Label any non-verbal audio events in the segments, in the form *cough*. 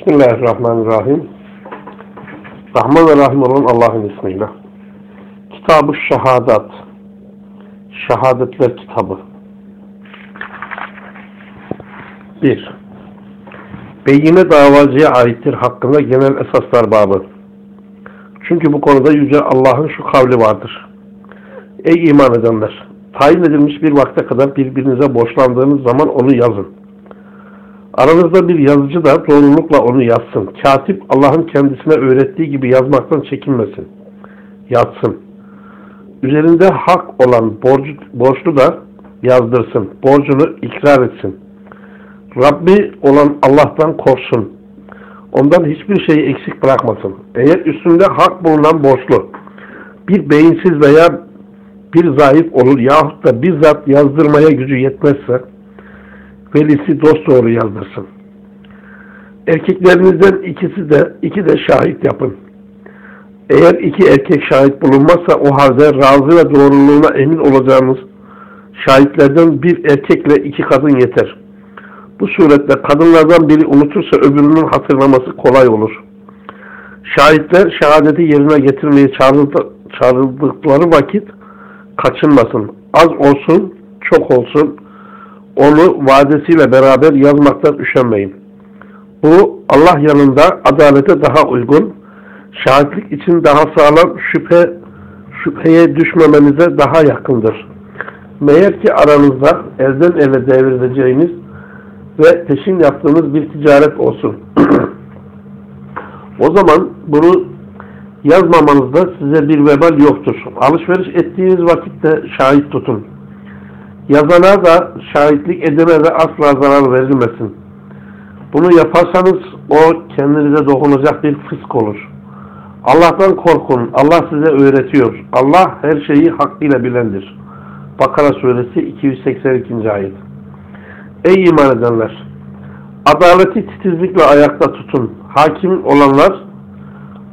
Bismillahirrahmanirrahim. Rahman ve Rahim olan Allah'ın ismiyle. Kitab-ı Şehadat. Şehadetler kitabı. 1. Beyine davacıya aittir hakkında genel esaslar babı. Çünkü bu konuda Yüce Allah'ın şu kavli vardır. Ey iman edenler! Tayin edilmiş bir vakte kadar birbirinize borçlandığınız zaman onu yazın. Aranızda bir yazıcı da doğrulukla onu yazsın. Katip Allah'ın kendisine öğrettiği gibi yazmaktan çekinmesin. Yazsın. Üzerinde hak olan borcu, borçlu da yazdırsın. Borcunu ikrar etsin. Rabbi olan Allah'tan korksun. Ondan hiçbir şeyi eksik bırakmasın. Eğer üstünde hak bulunan borçlu bir beyinsiz veya bir zayıf olur yahut da bizzat yazdırmaya gücü yetmezse velisi dosdoğru yazdırsın. Erkeklerinizden ikisi de iki de şahit yapın. Eğer iki erkek şahit bulunmazsa o halde razı ve doğruluğuna emin olacağınız şahitlerden bir erkekle iki kadın yeter. Bu suretle kadınlardan biri unutursa öbürünün hatırlaması kolay olur. Şahitler şehadeti yerine getirmeye çağrıldıkları vakit kaçınmasın. Az olsun, çok olsun, onu vadesiyle beraber yazmaktan üşenmeyin. Bu Allah yanında adalete daha uygun, şahitlik için daha sağlam şüphe şüpheye düşmemenize daha yakındır. Meğer ki aranızda elden ele devredeceğiniz ve peşin yaptığınız bir ticaret olsun. *clears throat* o zaman bunu yazmamanızda size bir vebal yoktur. Alışveriş ettiğiniz vakitte şahit tutun. Yazana da şahitlik edene de asla zarar verilmesin. Bunu yaparsanız o kendinize dokunacak bir fısk olur. Allah'tan korkun. Allah size öğretiyor. Allah her şeyi hakkıyla bilendir. Bakara suresi 282. ayet. Ey iman edenler! Adaleti titizlikle ayakta tutun. Hakim olanlar,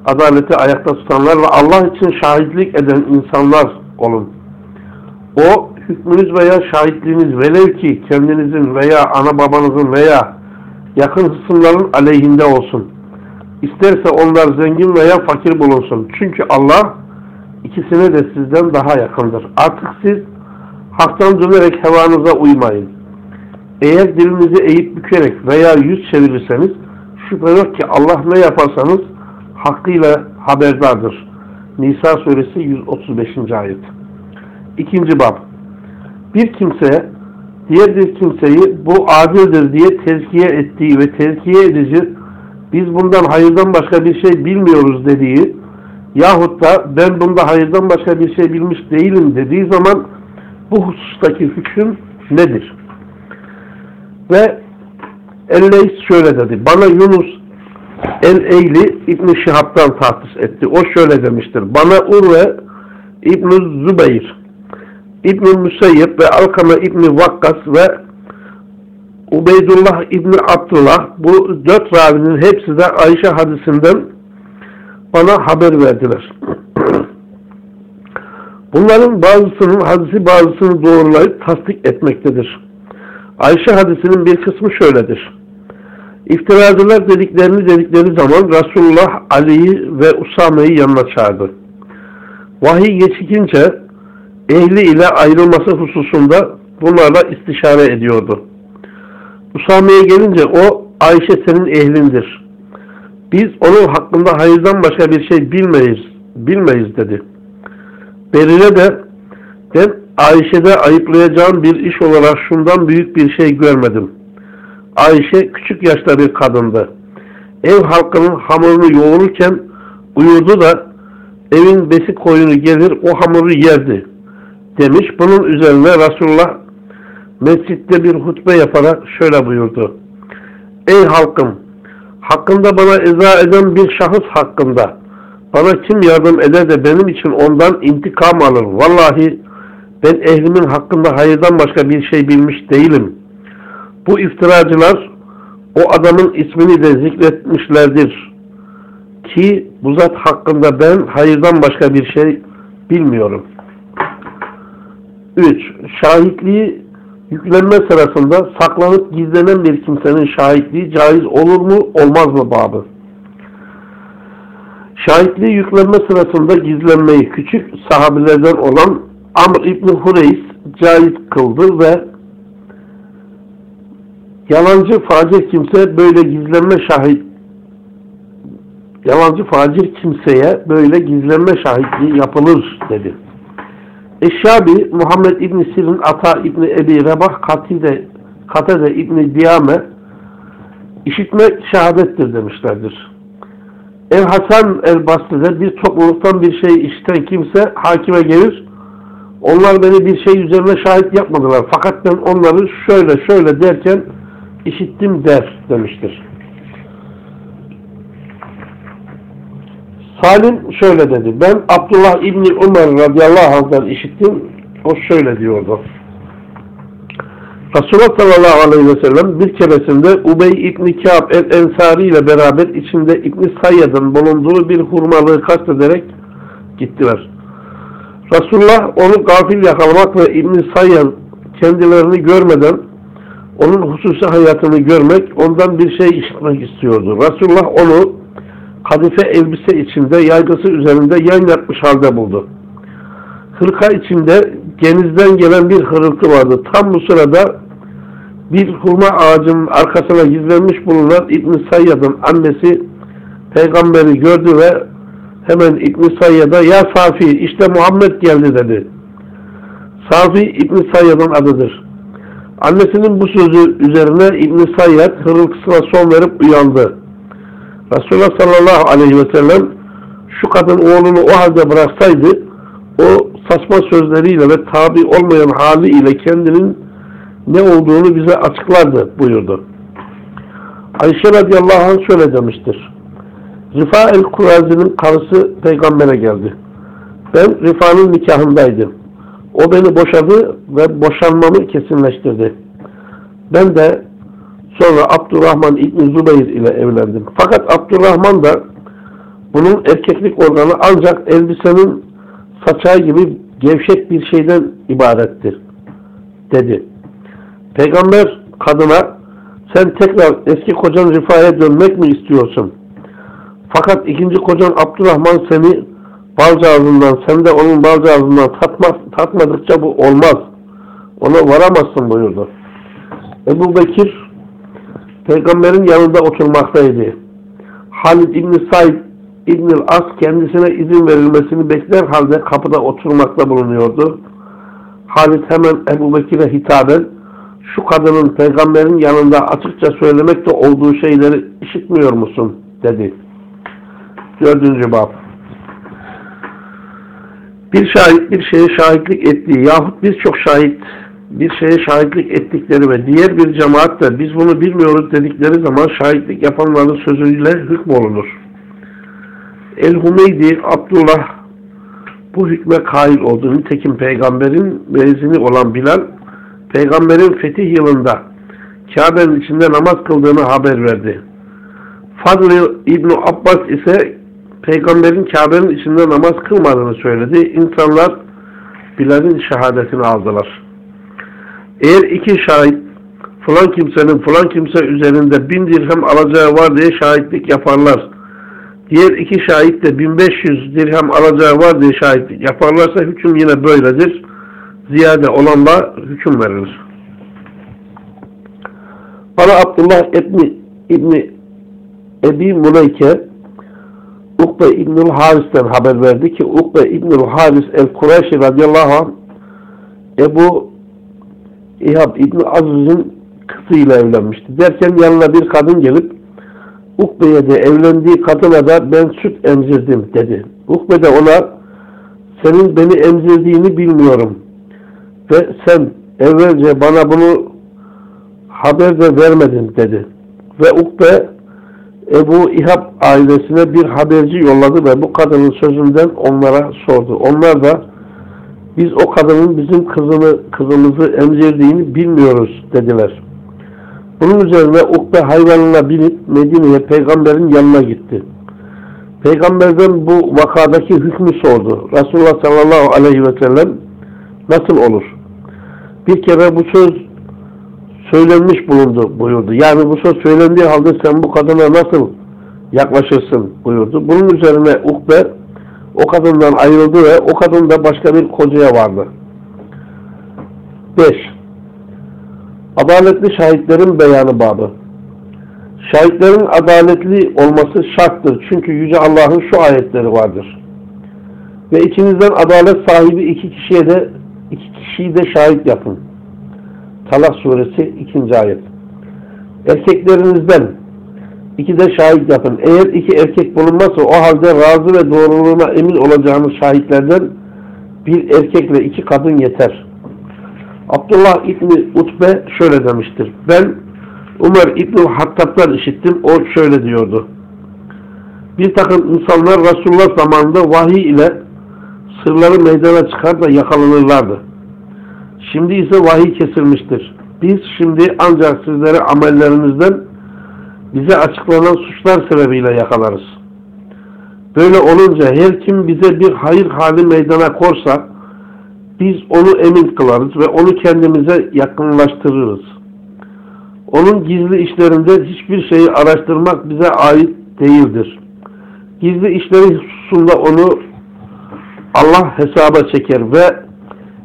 adaleti ayakta tutanlar ve Allah için şahitlik eden insanlar olun. O hükmünüz veya şahitliğiniz velev ki kendinizin veya ana babanızın veya yakın hısımların aleyhinde olsun. İsterse onlar zengin veya fakir bulunsun. Çünkü Allah ikisine de sizden daha yakındır. Artık siz haktan dönerek hevanıza uymayın. Eğer dilinizi eğip bükerek veya yüz çevirirseniz şüphe yok ki Allah ne yaparsanız hakkıyla haberdardır. Nisa suresi 135. ayet. İkinci bab bir kimse diğer bir kimseyi bu adildir diye tezkiye ettiği ve tezkiye edici biz bundan hayırdan başka bir şey bilmiyoruz dediği yahut da ben bunda hayırdan başka bir şey bilmiş değilim dediği zaman bu husustaki hüküm nedir? Ve Elleys şöyle dedi. Bana Yunus El-Eyli İbn-i Şihab'dan tahsis etti. O şöyle demiştir. Bana Urve İbn-i Zübeyir İbn-i Müseyyep ve Alkama İbn-i Vakkas ve Ubeydullah İbni Abdullah bu dört ravinin hepsi de Ayşe hadisinden bana haber verdiler. *clears throat* Bunların bazısının hadisi bazısını doğrulayıp tasdik etmektedir. Ayşe hadisinin bir kısmı şöyledir. İftiracılar dediklerini dedikleri zaman Resulullah Ali'yi ve Usame'yi yanına çağırdı. Vahiy geçikince ehli ile ayrılması hususunda bunlarla istişare ediyordu. Usame'ye gelince o Ayşe senin ehlindir. Biz onun hakkında hayırdan başka bir şey bilmeyiz, bilmeyiz dedi. Berine de ben Ayşe'de ayıplayacağım bir iş olarak şundan büyük bir şey görmedim. Ayşe küçük yaşta bir kadındı. Ev halkının hamurunu yoğururken uyurdu da evin besi koyunu gelir o hamuru yerdi demiş. Bunun üzerine Resulullah mescitte bir hutbe yaparak şöyle buyurdu. Ey halkım! Hakkında bana eza eden bir şahıs hakkında bana kim yardım eder de benim için ondan intikam alır. Vallahi ben ehlimin hakkında hayırdan başka bir şey bilmiş değilim. Bu iftiracılar o adamın ismini de zikretmişlerdir. Ki bu zat hakkında ben hayırdan başka bir şey bilmiyorum. 3. Şahitliği Yüklenme sırasında saklanıp gizlenen bir kimsenin şahitliği caiz olur mu olmaz mı babı? Şahitliği yüklenme sırasında gizlenmeyi küçük sahabilerden olan Amr İbni Hureys caiz kıldı ve yalancı facir kimse böyle gizlenme şahit yalancı facir kimseye böyle gizlenme şahitliği yapılır dedi. Eşşabi Muhammed İbni Sirin Ata İbni Ebi Rebah Katide, Katede İbni Diyame işitmek şehadettir demişlerdir. El Hasan El Basri'de bir topluluktan bir şey işiten kimse hakime gelir. Onlar beni bir şey üzerine şahit yapmadılar. Fakat ben onları şöyle şöyle derken işittim der demiştir. Salim şöyle dedi. Ben Abdullah İbni Ömer radıyallahu anh'dan işittim. O şöyle diyordu. Resulullah sallallahu aleyhi ve sellem bir keresinde Ubey İbni Kâb el-Ensari ile beraber içinde İbni Sayyad'ın bulunduğu bir hurmalığı kastederek gittiler. Resulullah onu gafil yakalamak ve İbni Sayyad kendilerini görmeden onun hususi hayatını görmek, ondan bir şey işitmek istiyordu. Resulullah onu kadife elbise içinde yaygısı üzerinde yan yatmış halde buldu. Hırka içinde genizden gelen bir hırıltı vardı. Tam bu sırada bir hurma ağacının arkasına gizlenmiş bulunan İbn Sayyad'ın annesi peygamberi gördü ve hemen İbn Sayyad'a ya Safi işte Muhammed geldi dedi. Safi İbn Sayyad'ın adıdır. Annesinin bu sözü üzerine İbn Sayyad hırıltısına son verip uyandı. Resulullah sallallahu aleyhi ve sellem şu kadın oğlunu o halde bıraksaydı o saçma sözleriyle ve tabi olmayan haliyle kendinin ne olduğunu bize açıklardı buyurdu. Ayşe radıyallahu anh şöyle demiştir. Rifa el-Kurazi'nin karısı peygambere geldi. Ben Rifa'nın nikahındaydım. O beni boşadı ve boşanmamı kesinleştirdi. Ben de sonra Abdurrahman İbni Zübeyir ile evlendim. Fakat Abdurrahman da bunun erkeklik organı ancak elbisenin saçağı gibi gevşek bir şeyden ibarettir dedi. Peygamber kadına sen tekrar eski kocan Rifa'ya dönmek mi istiyorsun? Fakat ikinci kocan Abdurrahman seni balcağızından sen de onun balcağızından tatma, tatmadıkça bu olmaz. Ona varamazsın buyurdu. Ebu Bekir peygamberin yanında oturmaktaydı. Halid İbni Said İbn As kendisine izin verilmesini bekler halde kapıda oturmakta bulunuyordu. Halid hemen Ebu Bekir'e hitaben şu kadının peygamberin yanında açıkça söylemekte olduğu şeyleri işitmiyor musun? dedi. Dördüncü bab. Bir şahit bir şeye şahitlik ettiği yahut birçok şahit bir şeye şahitlik ettikleri ve diğer bir cemaat de biz bunu bilmiyoruz dedikleri zaman şahitlik yapanların sözüyle hükmolunur. El-Humeydi Abdullah bu hükme kail oldu. Nitekim peygamberin vezini olan Bilal peygamberin fetih yılında Kabe'nin içinde namaz kıldığını haber verdi. Fadl İbni Abbas ise peygamberin Kabe'nin içinde namaz kılmadığını söyledi. İnsanlar Bilal'in şehadetini aldılar. Eğer iki şahit falan kimsenin falan kimse üzerinde bin dirhem alacağı var diye şahitlik yaparlar. Diğer iki şahit de 1500 dirhem alacağı var diye şahitlik yaparlarsa hüküm yine böyledir. Ziyade olanla hüküm verilir. Bana Abdullah İbni, İbni Ebi Muleyke Ukbe İbnül Haris'ten haber verdi ki Ukbe İbnül Haris el-Kureyşi radıyallahu anh Ebu İhab İbni Aziz'in kızıyla evlenmişti. Derken yanına bir kadın gelip Ukbe'ye de evlendiği kadına da ben süt emzirdim dedi. Ukbe de ona senin beni emzirdiğini bilmiyorum. Ve sen evvelce bana bunu haber de vermedin dedi. Ve Ukbe Ebu İhab ailesine bir haberci yolladı ve bu kadının sözünden onlara sordu. Onlar da biz o kadının bizim kızını, kızımızı emzirdiğini bilmiyoruz dediler. Bunun üzerine Ukbe hayvanına binip Medine'ye peygamberin yanına gitti. Peygamberden bu vakadaki hükmü sordu. Resulullah sallallahu aleyhi ve sellem nasıl olur? Bir kere bu söz söylenmiş bulundu buyurdu. Yani bu söz söylendiği halde sen bu kadına nasıl yaklaşırsın buyurdu. Bunun üzerine Ukbe o kadından ayrıldı ve o kadın da başka bir kocaya vardı. 5. Adaletli şahitlerin beyanı babı. Şahitlerin adaletli olması şarttır. Çünkü Yüce Allah'ın şu ayetleri vardır. Ve içinizden adalet sahibi iki kişiye de iki kişiyi de şahit yapın. Talak suresi 2. ayet. Erkeklerinizden iki de şahit yapın. Eğer iki erkek bulunmazsa o halde razı ve doğruluğuna emin olacağınız şahitlerden bir erkekle iki kadın yeter. Abdullah İbni Utbe şöyle demiştir. Ben Umar İbni Hattab'dan işittim. O şöyle diyordu. Bir takım insanlar Resulullah zamanında vahiy ile sırları meydana çıkar da yakalanırlardı. Şimdi ise vahiy kesilmiştir. Biz şimdi ancak sizleri amellerinizden bize açıklanan suçlar sebebiyle yakalarız. Böyle olunca her kim bize bir hayır hali meydana korsa biz onu emin kılarız ve onu kendimize yakınlaştırırız. Onun gizli işlerinde hiçbir şeyi araştırmak bize ait değildir. Gizli işleri hususunda onu Allah hesaba çeker ve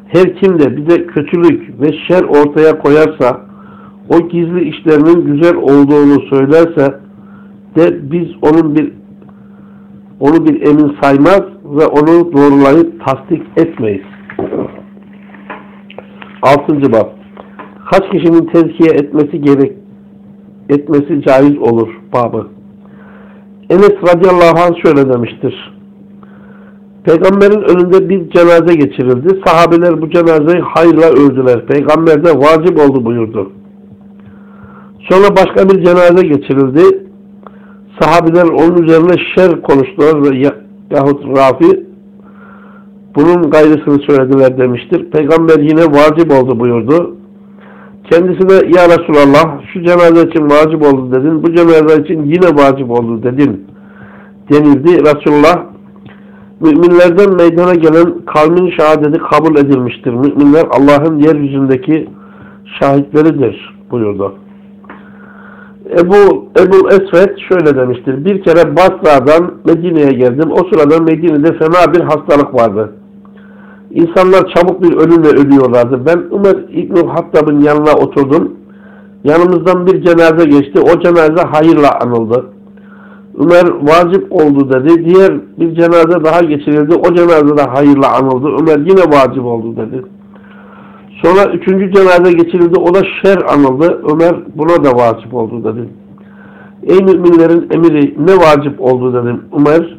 her kim de bize kötülük ve şer ortaya koyarsa o gizli işlerinin güzel olduğunu söylerse de biz onun bir onu bir emin saymaz ve onu doğrulayıp tasdik etmeyiz. Altıncı bab. Kaç kişinin tezkiye etmesi gerek etmesi caiz olur babı. Enes radıyallahu anh şöyle demiştir. Peygamberin önünde bir cenaze geçirildi. Sahabeler bu cenazeyi hayırla öldüler. Peygamber de vacip oldu buyurdu. Sonra başka bir cenaze geçirildi. Sahabeler onun üzerine şer konuştular ve yahut Rafi bunun gayrısını söylediler demiştir. Peygamber yine vacip oldu buyurdu. Kendisine ya Resulallah şu cenaze için vacip oldu dedin. Bu cenaze için yine vacip oldu dedin. Denildi. Resulullah müminlerden meydana gelen kavmin şehadeti kabul edilmiştir. Müminler Allah'ın yeryüzündeki şahitleridir buyurdu. Ebu, Ebu Esved şöyle demiştir. Bir kere Basra'dan Medine'ye geldim. O sırada Medine'de fena bir hastalık vardı. İnsanlar çabuk bir ölümle ölüyorlardı. Ben Ömer İbn Hattab'ın yanına oturdum. Yanımızdan bir cenaze geçti. O cenaze hayırla anıldı. Ömer vacip oldu dedi. Diğer bir cenaze daha geçirildi. O cenaze de hayırla anıldı. Ömer yine vacip oldu dedi. Sonra üçüncü cenaze geçirildi. O da şer anıldı. Ömer buna da vacip oldu dedi. Ey müminlerin emiri ne vacip oldu dedim. Ömer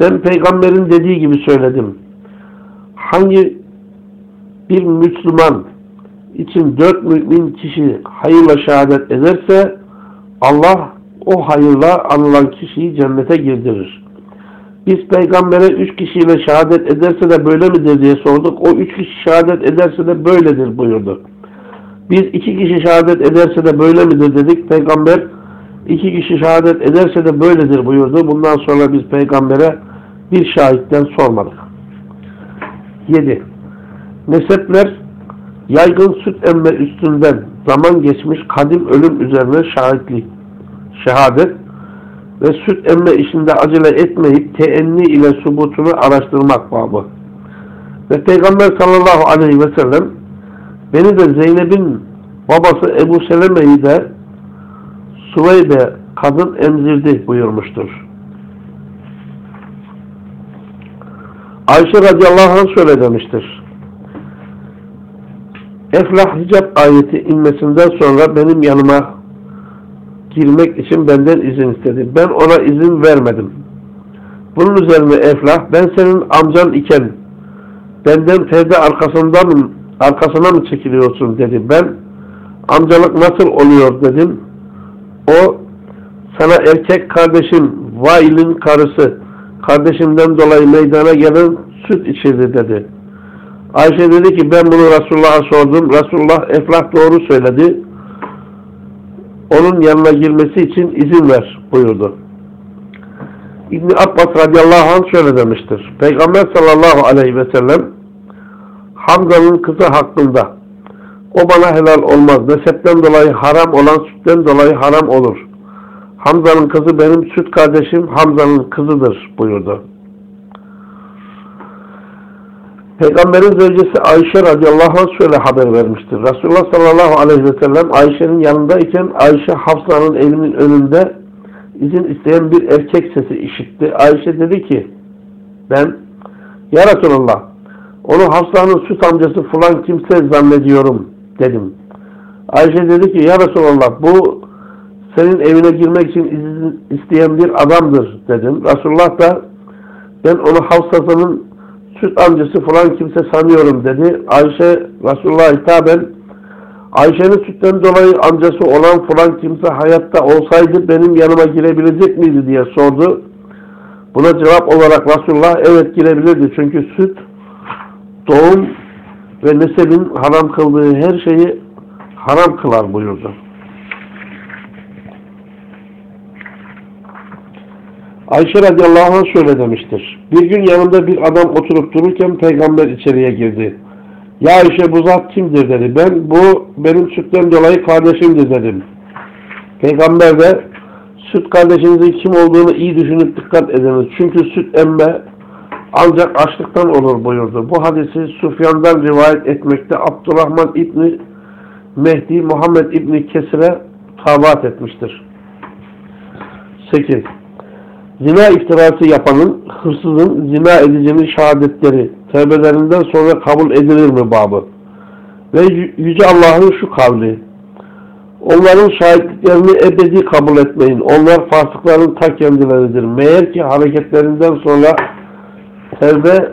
ben peygamberin dediği gibi söyledim hangi bir Müslüman için dört mümin kişi hayırla şehadet ederse Allah o hayırla anılan kişiyi cennete girdirir. Biz peygambere üç kişiyle şehadet ederse de böyle midir diye sorduk. O üç kişi şehadet ederse de böyledir buyurdu. Biz iki kişi şehadet ederse de böyle midir dedik. Peygamber iki kişi şehadet ederse de böyledir buyurdu. Bundan sonra biz peygambere bir şahitten sormadık. 7. Nesepler yaygın süt emme üstünden zaman geçmiş kadim ölüm üzerine şahitlik, şehadet ve süt emme işinde acele etmeyip teenni ile subutunu araştırmak babı. Ve Peygamber sallallahu aleyhi ve sellem beni de Zeynep'in babası Ebu Seleme'yi de Suveybe kadın emzirdi buyurmuştur. Ayşe radıyallahu anh şöyle demiştir. Eflah hicap ayeti inmesinden sonra benim yanıma girmek için benden izin istedi. Ben ona izin vermedim. Bunun üzerine Eflah ben senin amcan iken benden perde arkasından arkasına mı çekiliyorsun dedi. Ben amcalık nasıl oluyor dedim. O sana erkek kardeşim Vail'in karısı kardeşimden dolayı meydana gelen süt içirdi dedi. Ayşe dedi ki ben bunu Resulullah'a sordum. Resulullah eflah doğru söyledi. Onun yanına girmesi için izin ver buyurdu. İbni Abbas radıyallahu anh şöyle demiştir. Peygamber sallallahu aleyhi ve sellem Hamza'nın kızı hakkında O bana helal olmaz. Nesepten dolayı haram olan sütten dolayı haram olur. Hamza'nın kızı benim süt kardeşim Hamza'nın kızıdır buyurdu. Peygamberin zevcesi Ayşe radıyallahu anh şöyle haber vermiştir. Resulullah sallallahu aleyhi ve sellem Ayşe'nin yanındayken Ayşe Hafsa'nın elinin önünde izin isteyen bir erkek sesi işitti. Ayşe dedi ki ben ya Resulallah onu Hafsa'nın süt amcası falan kimse zannediyorum dedim. Ayşe dedi ki ya Resulallah bu senin evine girmek için izin isteyen bir adamdır dedim. Resulullah da ben onu Hafsa'nın süt amcası falan kimse sanıyorum dedi. Ayşe Resulullah'a hitaben Ayşe'nin sütten dolayı amcası olan falan kimse hayatta olsaydı benim yanıma girebilecek miydi diye sordu. Buna cevap olarak Resulullah evet girebilirdi. Çünkü süt doğum ve nesebin haram kıldığı her şeyi haram kılar buyurdu. Ayşe radıyallahu anh şöyle demiştir. Bir gün yanımda bir adam oturup dururken peygamber içeriye girdi. Ya Ayşe bu zat kimdir dedi. Ben bu benim sütten dolayı kardeşimdir dedim. Peygamber de süt kardeşinizin kim olduğunu iyi düşünüp dikkat ediniz. Çünkü süt emme ancak açlıktan olur buyurdu. Bu hadisi Sufyan'dan rivayet etmekte Abdurrahman İbni Mehdi Muhammed İbni Kesir'e tabat etmiştir. 8. Zina iftirası yapanın, hırsızın, zina edicinin şehadetleri tevbelerinden sonra kabul edilir mi babı? Ve Yüce Allah'ın şu kavli. Onların şahitliklerini ebedi kabul etmeyin. Onlar fasıkların ta kendileridir. Meğer ki hareketlerinden sonra tevbe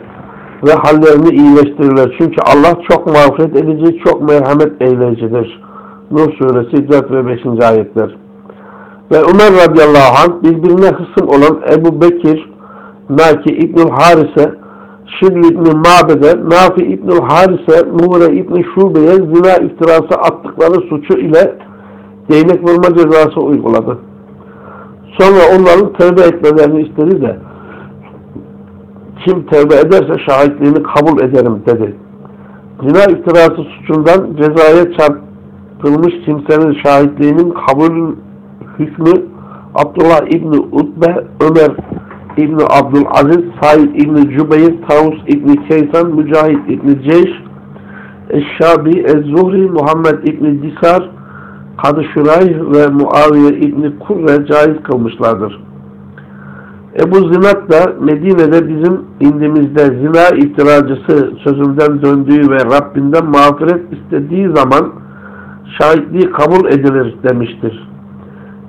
ve hallerini iyileştirirler. Çünkü Allah çok mağfiret edici, çok merhamet eyleyicidir. Nur suresi 4 ve 5. ayetler. Ve Ömer radıyallahu anh birbirine hısım olan Ebu Bekir, Naki İbnül Harise, Şibli İbni Mabede, Nafi İbnül Harise, Muğre İbni Şube'ye zina iftirası attıkları suçu ile değnek vurma cezası uyguladı. Sonra onların tövbe etmelerini istedi de kim tövbe ederse şahitliğini kabul ederim dedi. Zina iftirası suçundan cezaya çarptırılmış kimsenin şahitliğinin kabul hükmü Abdullah İbni Utbe, Ömer İbni Abdülaziz, Said İbni Cübeyr, Tavus İbni Keysan, Mücahit İbni Ceyş, Eşşabi, Ez-Zuhri, Muhammed İbni Disar, Kadı Şuray ve Muaviye İbni Kurre caiz kılmışlardır. Ebu Zinat da Medine'de bizim indimizde zina iftiracısı sözünden döndüğü ve Rabbinden mağfiret istediği zaman şahitliği kabul edilir demiştir.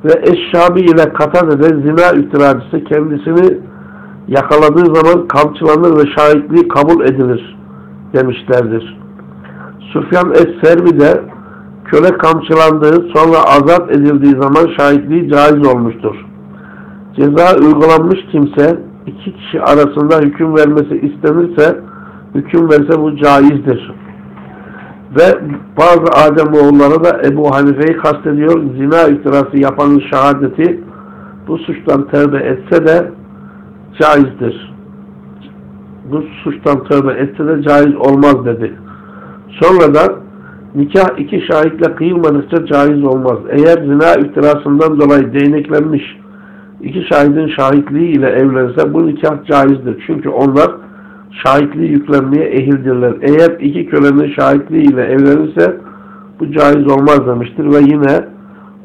Ve Eşşabi ile Katade'de zina iftiracısı kendisini yakaladığı zaman kamçılanır ve şahitliği kabul edilir demişlerdir. Sufyan Es-Servi de köle kamçılandığı sonra azat edildiği zaman şahitliği caiz olmuştur. Ceza uygulanmış kimse iki kişi arasında hüküm vermesi istenirse hüküm verse bu caizdir. Ve bazı Ademoğulları da Ebu Hanife'yi kastediyor. Zina iftirası yapanın şehadeti bu suçtan tövbe etse de caizdir. Bu suçtan tövbe etse de caiz olmaz dedi. Sonra da nikah iki şahitle kıyılmadıkça caiz olmaz. Eğer zina iftirasından dolayı değneklenmiş iki şahidin şahitliği ile evlense bu nikah caizdir. Çünkü onlar şahitliği yüklenmeye ehildirler. Eğer iki kölenin şahitliği ile evlenirse bu caiz olmaz demiştir. Ve yine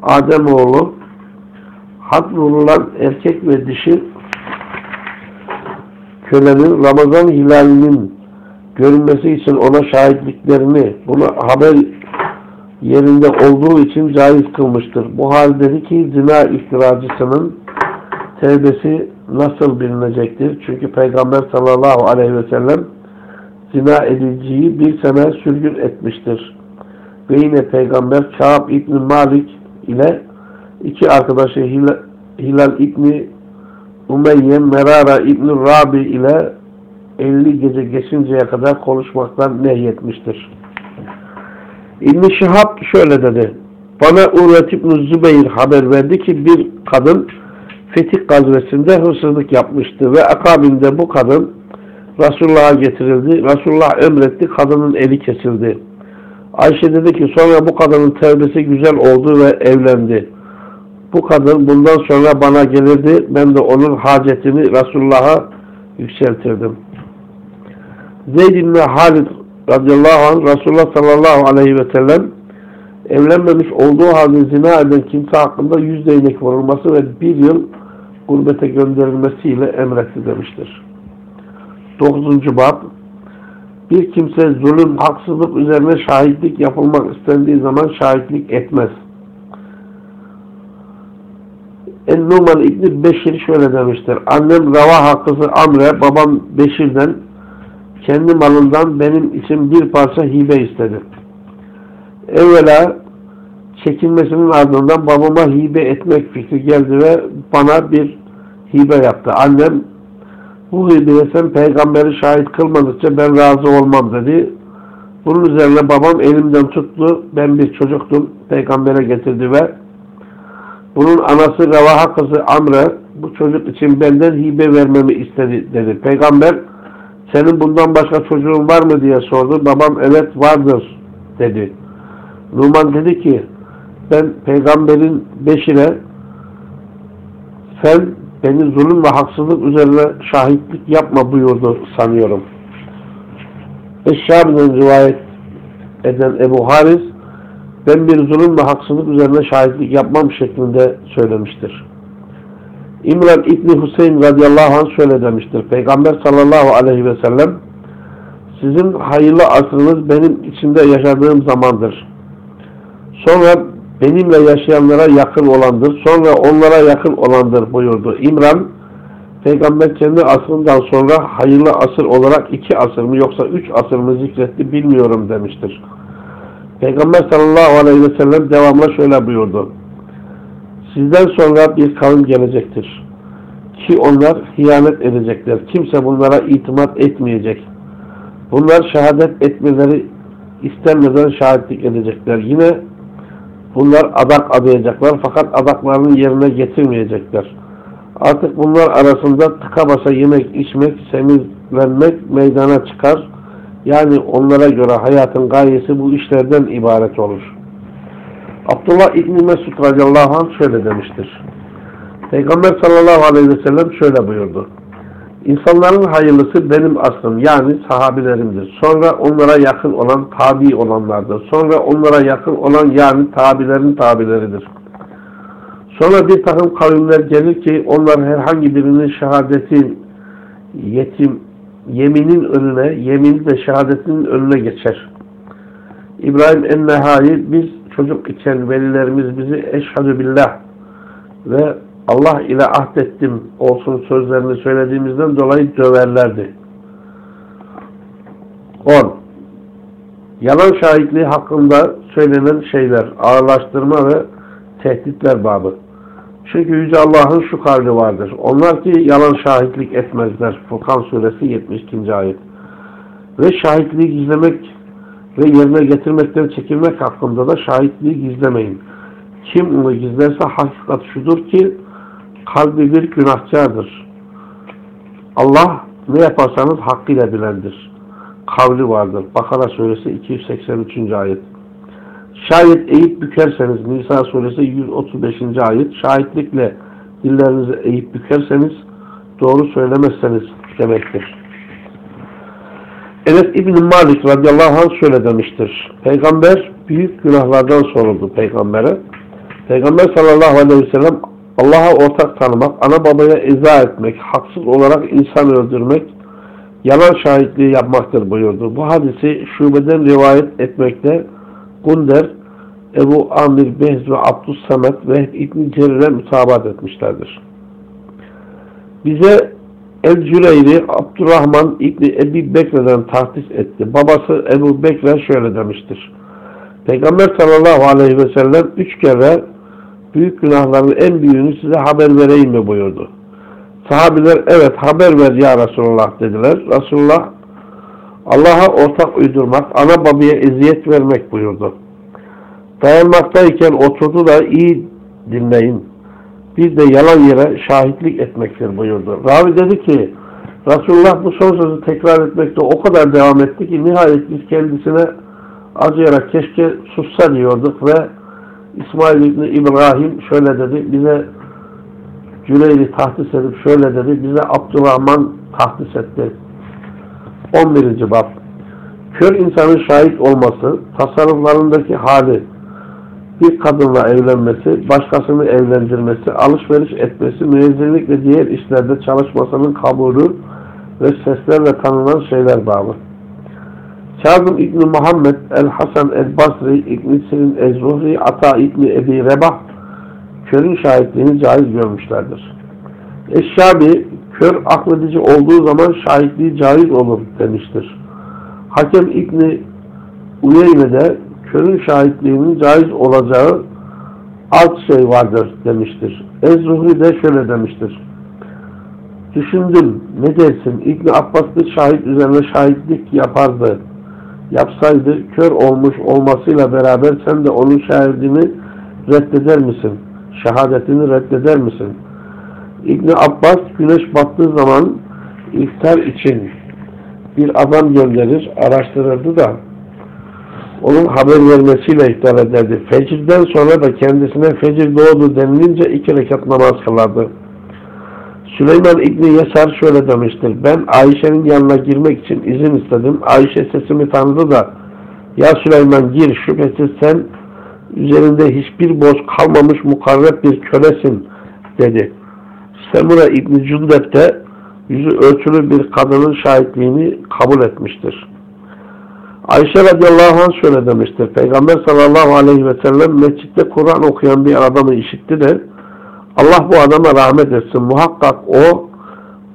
Ademoğlu had vurulan erkek ve dişi kölenin Ramazan hilalinin görünmesi için ona şahitliklerini buna haber yerinde olduğu için caiz kılmıştır. Bu hal dedi ki zina iftiracısının tevbesi nasıl bilinecektir? Çünkü Peygamber sallallahu aleyhi ve sellem zina ediciyi bir sene sürgün etmiştir. Ve yine Peygamber Kâb İbni Malik ile iki arkadaşı Hilal, Hilal İbni Umeyye Merara İbni Rabi ile 50 gece geçinceye kadar konuşmaktan nehyetmiştir. İbn-i Şihab şöyle dedi. Bana Urvet İbn-i Zübeyir haber verdi ki bir kadın Fetih gazvesinde hırsızlık yapmıştı ve akabinde bu kadın Resulullah'a getirildi. Resulullah emretti, kadının eli kesildi. Ayşe dedi ki sonra bu kadının tevbesi güzel oldu ve evlendi. Bu kadın bundan sonra bana gelirdi. Ben de onun hacetini Resulullah'a yükseltirdim. Zeyd ibn Halid radıyallahu anh Resulullah sallallahu aleyhi ve sellem evlenmemiş olduğu halde zina eden kimse hakkında yüz değnek vurulması ve bir yıl gurbete gönderilmesiyle emretti demiştir. 9. bab Bir kimse zulüm, haksızlık üzerine şahitlik yapılmak istendiği zaman şahitlik etmez. En-Numan İbni Beşir şöyle demiştir. Annem Ravaha kızı Amre, babam Beşir'den kendi malından benim için bir parça hibe istedi. Evvela çekilmesinin ardından babama hibe etmek fikri geldi ve bana bir hibe yaptı. Annem bu hibeye sen peygamberi şahit kılmadıkça ben razı olmam dedi. Bunun üzerine babam elimden tuttu. Ben bir çocuktum. Peygambere getirdi ve bunun anası Revaha kızı Amre bu çocuk için benden hibe vermemi istedi dedi. Peygamber senin bundan başka çocuğun var mı diye sordu. Babam evet vardır dedi. Numan dedi ki ben peygamberin beşine sen beni zulüm ve haksızlık üzerine şahitlik yapma buyurdu sanıyorum. Eşşabi'den rivayet eden Ebu Haris ben bir zulüm ve haksızlık üzerine şahitlik yapmam şeklinde söylemiştir. İmran İbni Hüseyin radıyallahu anh şöyle demiştir. Peygamber sallallahu aleyhi ve sellem sizin hayırlı asrınız benim içinde yaşadığım zamandır. Sonra benimle yaşayanlara yakın olandır. Sonra onlara yakın olandır buyurdu. İmran Peygamber kendi asrından sonra hayırlı asır olarak iki asır mı yoksa üç asır mı zikretti bilmiyorum demiştir. Peygamber sallallahu aleyhi ve sellem devamla şöyle buyurdu. Sizden sonra bir kavim gelecektir. Ki onlar hıyanet edecekler. Kimse bunlara itimat etmeyecek. Bunlar şehadet etmeleri istenmeden şahitlik edecekler. Yine bunlar adak adayacaklar fakat adaklarını yerine getirmeyecekler. Artık bunlar arasında tıka basa yemek, içmek, semizlenmek meydana çıkar. Yani onlara göre hayatın gayesi bu işlerden ibaret olur. Abdullah İbni Mesud radıyallahu anh şöyle demiştir. Peygamber sallallahu aleyhi ve sellem şöyle buyurdu. İnsanların hayırlısı benim aslım yani sahabilerimdir. Sonra onlara yakın olan tabi olanlardır. Sonra onlara yakın olan yani tabilerin tabileridir. Sonra bir takım kavimler gelir ki onlar herhangi birinin şehadeti yetim, yeminin önüne, yemin de şehadetinin önüne geçer. İbrahim Ennehai biz çocuk iken velilerimiz bizi eşhedü billah ve Allah ile ahdettim olsun sözlerini söylediğimizden dolayı döverlerdi. 10. Yalan şahitliği hakkında söylenen şeyler, ağırlaştırma ve tehditler babı. Çünkü Yüce Allah'ın şu kavli vardır. Onlar ki yalan şahitlik etmezler. Furkan suresi 72. ayet. Ve şahitliği gizlemek ve yerine getirmekten çekilmek hakkında da şahitliği gizlemeyin. Kim onu gizlerse hakikat şudur ki kalbi bir günahkardır. Allah ne yaparsanız hakkıyla bilendir. Kavli vardır. Bakara suresi 283. ayet. Şayet eğip bükerseniz Nisa suresi 135. ayet şahitlikle dillerinizi eğip bükerseniz doğru söylemezseniz demektir. Enes İbn Malik radıyallahu anh şöyle demiştir. Peygamber büyük günahlardan soruldu peygambere. Peygamber sallallahu aleyhi ve sellem Allah'a ortak tanımak, ana babaya eza etmek, haksız olarak insan öldürmek, yalan şahitliği yapmaktır buyurdu. Bu hadisi şubeden rivayet etmekte Gunder, Ebu Amir Behz ve Abdus Samet ve İbn-i Cerir'e mütabat etmişlerdir. Bize El-Cüreyri Abdurrahman İbni Ebi Bekre'den tahsis etti. Babası Ebu Bekre şöyle demiştir. Peygamber sallallahu aleyhi ve sellem üç kere büyük günahların en büyüğünü size haber vereyim mi buyurdu. Sahabiler evet haber ver ya Resulullah dediler. Resulullah Allah'a ortak uydurmak, ana babaya eziyet vermek buyurdu. Dayanmaktayken oturdu da iyi dinleyin. Bir de yalan yere şahitlik etmektir buyurdu. Ravi dedi ki Resulullah bu son sözü tekrar etmekte o kadar devam etti ki nihayet biz kendisine acıyarak keşke sussa diyorduk ve İsmail İbni İbrahim şöyle dedi, bize Cüreyl'i tahdis edip şöyle dedi, bize Abdurrahman tahdis etti. 11. Bab Kör insanın şahit olması, tasarruflarındaki hali, bir kadınla evlenmesi, başkasını evlendirmesi, alışveriş etmesi, müezzinlik ve diğer işlerde çalışmasının kabulü ve seslerle tanınan şeyler bağlı. Kazım İbni Muhammed El-Hasan El-Basri, İbni Sirin El-Zuhri, Ata İbni Ebi Rebah, körün şahitliğini caiz görmüşlerdir. Eşşabi, kör akledici olduğu zaman şahitliği caiz olur demiştir. Hakem İbni Uyeyne'de körün şahitliğinin caiz olacağı alt şey vardır demiştir. Ez-Zuhri de şöyle demiştir. Düşündüm, ne dersin? İbni Abbas bir şahit üzerine şahitlik yapardı. Yapsaydı kör olmuş olmasıyla beraber sen de onun şahidini reddeder misin? Şehadetini reddeder misin? İbni Abbas güneş battığı zaman iftar için bir adam gönderir, araştırırdı da onun haber vermesiyle iftar ederdi. Fecirden sonra da kendisine fecir doğdu denilince iki rekat namaz kılardı. Süleyman İbni Yesar şöyle demiştir. Ben Ayşe'nin yanına girmek için izin istedim. Ayşe sesimi tanıdı da ya Süleyman gir şüphesiz sen üzerinde hiçbir boz kalmamış mukarreb bir kölesin dedi. Semura İbni Cündep de yüzü ölçülü bir kadının şahitliğini kabul etmiştir. Ayşe radıyallahu anh şöyle demiştir. Peygamber sallallahu aleyhi ve sellem mescitte Kur'an okuyan bir adamı işitti de Allah bu adama rahmet etsin. Muhakkak o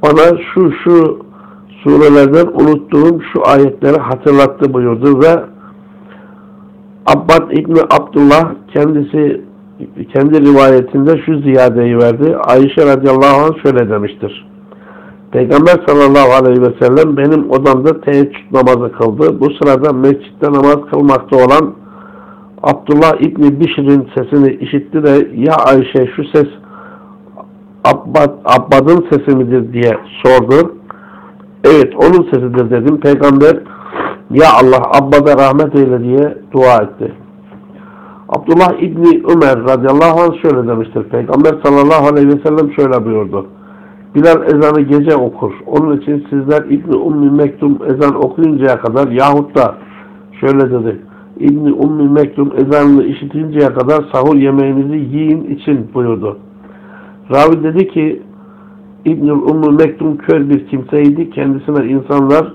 bana şu şu surelerden unuttuğum şu ayetleri hatırlattı buyurdu ve Abbad İbni Abdullah kendisi kendi rivayetinde şu ziyadeyi verdi. Ayşe radıyallahu anh şöyle demiştir. Peygamber sallallahu aleyhi ve sellem benim odamda teheccüd namazı kıldı. Bu sırada mescitte namaz kılmakta olan Abdullah İbni Bişir'in sesini işitti de ya Ayşe şu ses Abbad, Abbad'ın sesi midir diye sordu. Evet onun sesidir dedim. Peygamber ya Allah Abbad'a rahmet eyle diye dua etti. Abdullah İbni Ömer radıyallahu anh şöyle demiştir. Peygamber sallallahu aleyhi ve sellem şöyle buyurdu. Bilal ezanı gece okur. Onun için sizler İbni Ummi Mektum ezan okuyuncaya kadar yahut da şöyle dedi. İbni Ummi Mektum ezanını işitinceye kadar sahur yemeğinizi yiyin için buyurdu. Ravi dedi ki İbnül Ummu Mektum kör bir kimseydi. Kendisine insanlar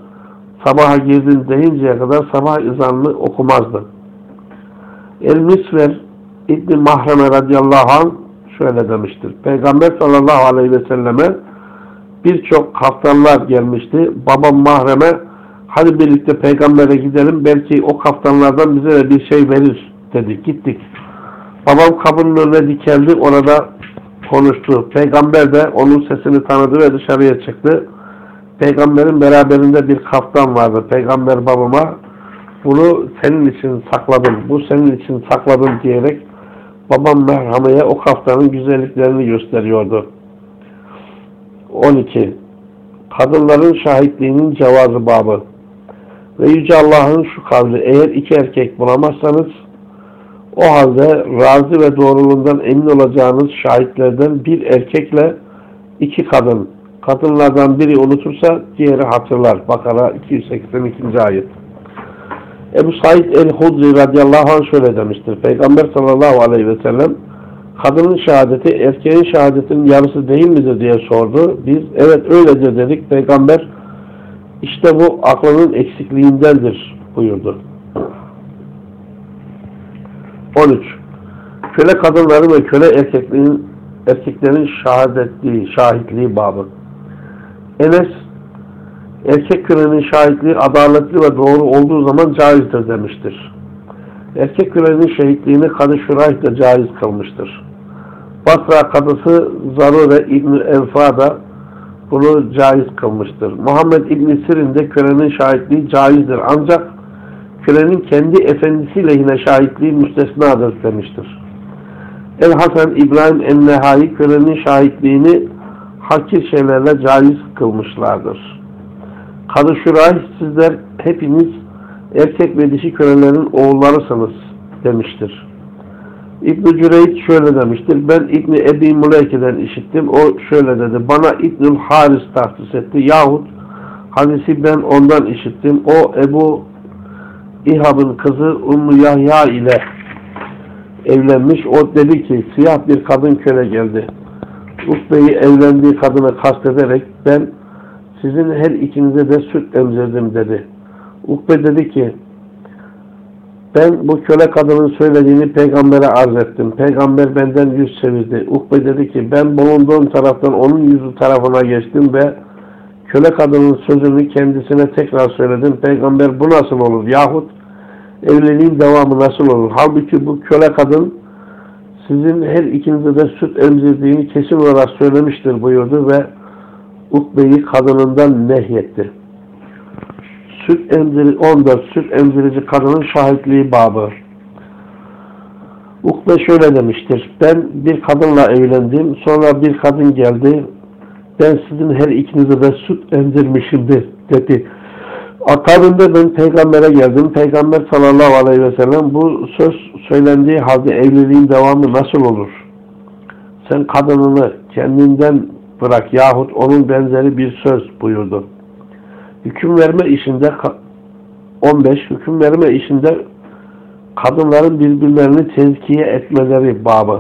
sabaha girdin deyinceye kadar sabah ezanını okumazdı. El-Misver İbn-i Mahreme radıyallahu anh şöyle demiştir. Peygamber sallallahu aleyhi ve selleme birçok kaftanlar gelmişti. Babam Mahreme hadi birlikte peygambere gidelim belki o kaftanlardan bize de bir şey verir dedi. Gittik. Babam kapının önüne dikeldi. Orada konuştu. Peygamber de onun sesini tanıdı ve dışarıya çıktı. Peygamberin beraberinde bir kaftan vardı. Peygamber babama bunu senin için sakladım, bu senin için sakladım diyerek babam merhameye o kaftanın güzelliklerini gösteriyordu. 12. Kadınların şahitliğinin cevazı babı ve Yüce Allah'ın şu kavli eğer iki erkek bulamazsanız o halde razı ve doğruluğundan emin olacağınız şahitlerden bir erkekle iki kadın. Kadınlardan biri unutursa diğeri hatırlar. Bakara 282. ayet. Ebu Said el-Hudri radıyallahu anh şöyle demiştir. Peygamber sallallahu aleyhi ve sellem kadının şehadeti erkeğin şehadetinin yarısı değil midir diye sordu. Biz evet öyledir dedik. Peygamber işte bu aklının eksikliğindendir buyurdu. 13. Köle kadınları ve köle erkeklerin, erkeklerin şehadetliği, şahitliği babı. Enes erkek kölenin şahitliği adaletli ve doğru olduğu zaman caizdir demiştir. Erkek kölenin şehitliğini Kadı Şurayh da caiz kılmıştır. Basra kadısı Zarure İbni Enfa da bunu caiz kılmıştır. Muhammed İbni Sirin de kölenin şahitliği caizdir. Ancak kölenin kendi efendisi lehine şahitliği müstesnadır demiştir. El-Hasan İbrahim En-Nehai kölenin şahitliğini hakir şeylerle caiz kılmışlardır. Kadı Şurayh sizler hepiniz erkek ve dişi kölelerin oğullarısınız demiştir. İbn-i şöyle demiştir. Ben İbn-i Ebi Muleyke'den işittim. O şöyle dedi. Bana İbnül Haris tahsis etti. Yahut hadisi ben ondan işittim. O Ebu İhab'ın kızı Ummu Yahya ile evlenmiş. O dedi ki siyah bir kadın köle geldi. Ukbe'yi evlendiği kadını kastederek ben sizin her ikinize de süt emzirdim dedi. Ukbe dedi ki ben bu köle kadının söylediğini peygambere arz ettim. Peygamber benden yüz çevirdi. Ukbe dedi ki ben bulunduğum taraftan onun yüzü tarafına geçtim ve köle kadının sözünü kendisine tekrar söyledim. Peygamber bu nasıl olur? Yahut evliliğin devamı nasıl olur? Halbuki bu köle kadın sizin her ikinize de süt emzirdiğini kesin olarak söylemiştir buyurdu ve Ukbe'yi kadınından nehyetti. Süt emziri 14 süt emzirici kadının şahitliği babı. Ukbe şöyle demiştir. Ben bir kadınla evlendim. Sonra bir kadın geldi. Ben sizin her ikinize de süt emzirmişimdir dedi. Akabinde ben peygambere geldim. Peygamber sallallahu aleyhi ve sellem bu söz söylendiği halde evliliğin devamı nasıl olur? Sen kadınını kendinden bırak yahut onun benzeri bir söz buyurdu. Hüküm verme işinde 15 hüküm verme işinde kadınların birbirlerini tezkiye etmeleri babı.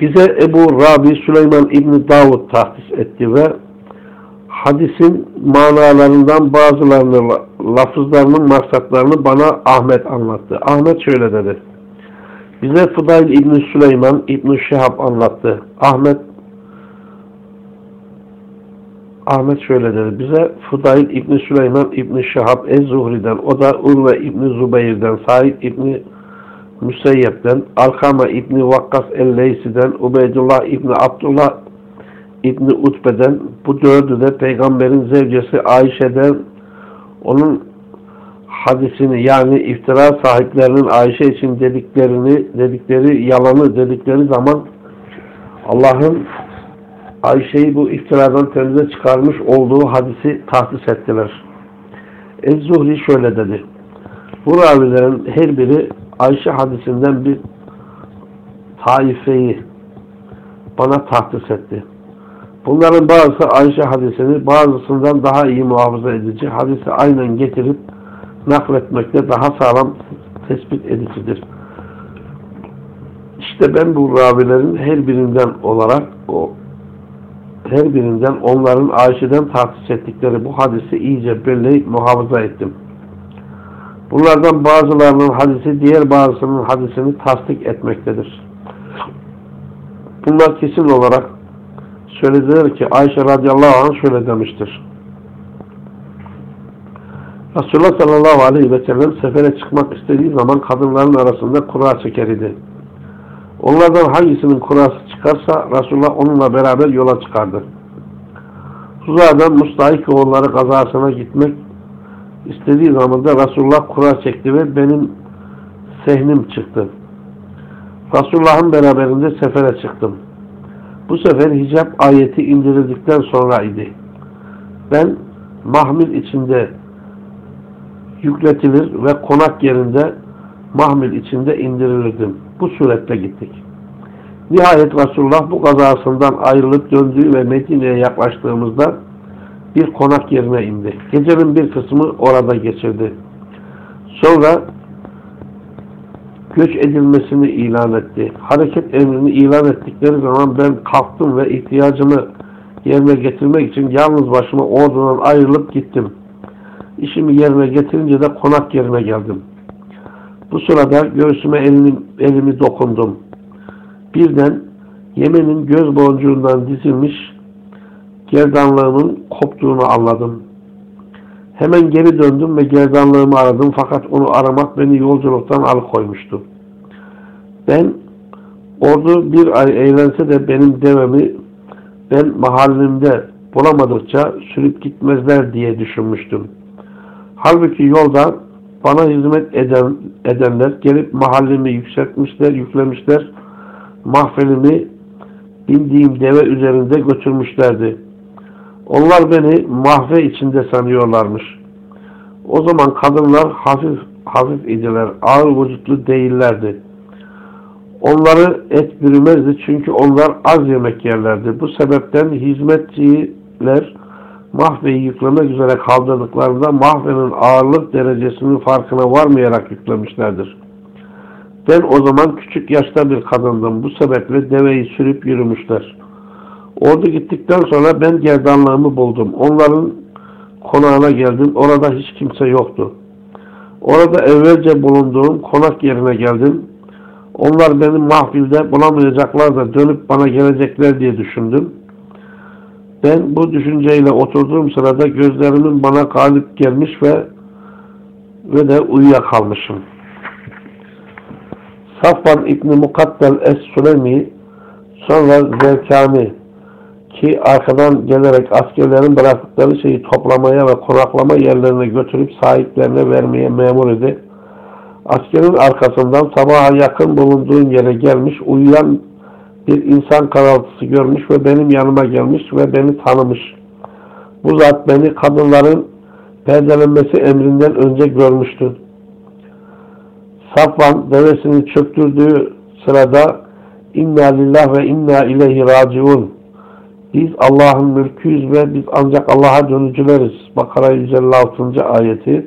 Bize Ebu Rabi Süleyman İbni Davud tahsis etti ve hadisin manalarından bazılarını, lafızlarının maksatlarını bana Ahmet anlattı. Ahmet şöyle dedi. Bize Fudayl İbni Süleyman İbni Şehab anlattı. Ahmet Ahmet şöyle dedi. Bize Fudayl İbni Süleyman İbni Şehab Ez-Zuhri'den, o da Urve İbni Zübeyir'den, Said İbni Müseyyep'ten, Alkama İbni Vakkas El-Leysi'den, Ubeydullah İbni Abdullah İbni Utbe'den, bu dördü de Peygamberin zevcesi Ayşe'den, onun hadisini yani iftira sahiplerinin Ayşe için dediklerini, dedikleri yalanı dedikleri zaman Allah'ın Ayşe'yi bu iftiradan temize çıkarmış olduğu hadisi tahsis ettiler. Ez-Zuhri şöyle dedi. Bu ravilerin her biri Ayşe hadisinden bir taifeyi bana tahsis etti. Bunların bazısı Ayşe hadisini bazısından daha iyi muhafaza edici, hadisi aynen getirip nakletmekte daha sağlam tespit edicidir. İşte ben bu ravilerin her birinden olarak o her birinden onların Ayşe'den tahsis ettikleri bu hadisi iyice belleyip muhafaza ettim. Bunlardan bazılarının hadisi diğer bazısının hadisini tasdik etmektedir. Bunlar kesin olarak söylediler ki Ayşe radıyallahu anh şöyle demiştir. Resulullah sallallahu aleyhi ve sellem sefere çıkmak istediği zaman kadınların arasında kura çeker idi. Onlardan hangisinin kurası çıkarsa Resulullah onunla beraber yola çıkardı. Huza'dan Mustahik oğulları kazasına gitmek istediği zaman da Resulullah kura çekti ve benim sehnim çıktı. Resulullah'ın beraberinde sefere çıktım. Bu sefer hicap ayeti indirildikten sonra idi. Ben mahmil içinde yükletilir ve konak yerinde mahmil içinde indirilirdim. Bu surette gittik. Nihayet Resulullah bu kazasından ayrılıp döndüğü ve Medine'ye yaklaştığımızda bir konak yerine indi. Gecenin bir kısmı orada geçirdi. Sonra göç edilmesini ilan etti. Hareket emrini ilan ettikleri zaman ben kalktım ve ihtiyacımı yerine getirmek için yalnız başıma ordudan ayrılıp gittim. İşimi yerine getirince de konak yerine geldim. Bu sırada göğsüme elimi, elimi dokundum. Birden Yemen'in göz boncuğundan dizilmiş gerdanlığımın koptuğunu anladım. Hemen geri döndüm ve gerdanlığımı aradım fakat onu aramak beni yolculuktan alıkoymuştu. Ben ordu bir ay eğlense de benim devemi ben mahallimde bulamadıkça sürüp gitmezler diye düşünmüştüm. Halbuki yolda bana hizmet eden, edenler gelip mahallemi yükseltmişler, yüklemişler. Mahfelimi bindiğim deve üzerinde götürmüşlerdi. Onlar beni mahve içinde sanıyorlarmış. O zaman kadınlar hafif hafif idiler, ağır vücutlu değillerdi. Onları et bürümezdi çünkü onlar az yemek yerlerdi. Bu sebepten hizmetçiler mahveyi yüklemek üzere kaldırdıklarında mahvenin ağırlık derecesinin farkına varmayarak yüklemişlerdir. Ben o zaman küçük yaşta bir kadındım. Bu sebeple deveyi sürüp yürümüşler. Ordu gittikten sonra ben gerdanlığımı buldum. Onların konağına geldim. Orada hiç kimse yoktu. Orada evvelce bulunduğum konak yerine geldim. Onlar beni mahfilde bulamayacaklar da dönüp bana gelecekler diye düşündüm. Ben bu düşünceyle oturduğum sırada gözlerimin bana galip gelmiş ve ve de uyuyakalmışım. Safvan İbni Mukaddel Es-Sülemi sonra Zerkani ki arkadan gelerek askerlerin bıraktıkları şeyi toplamaya ve konaklama yerlerine götürüp sahiplerine vermeye memur idi. Askerin arkasından sabaha yakın bulunduğum yere gelmiş, uyuyan bir insan karaltısı görmüş ve benim yanıma gelmiş ve beni tanımış. Bu zat beni kadınların perdelenmesi emrinden önce görmüştü. Safvan devesini çöktürdüğü sırada inna lillah ve inna ileyhi raciun biz Allah'ın mülküyüz ve biz ancak Allah'a dönücüleriz. Bakara 156. ayeti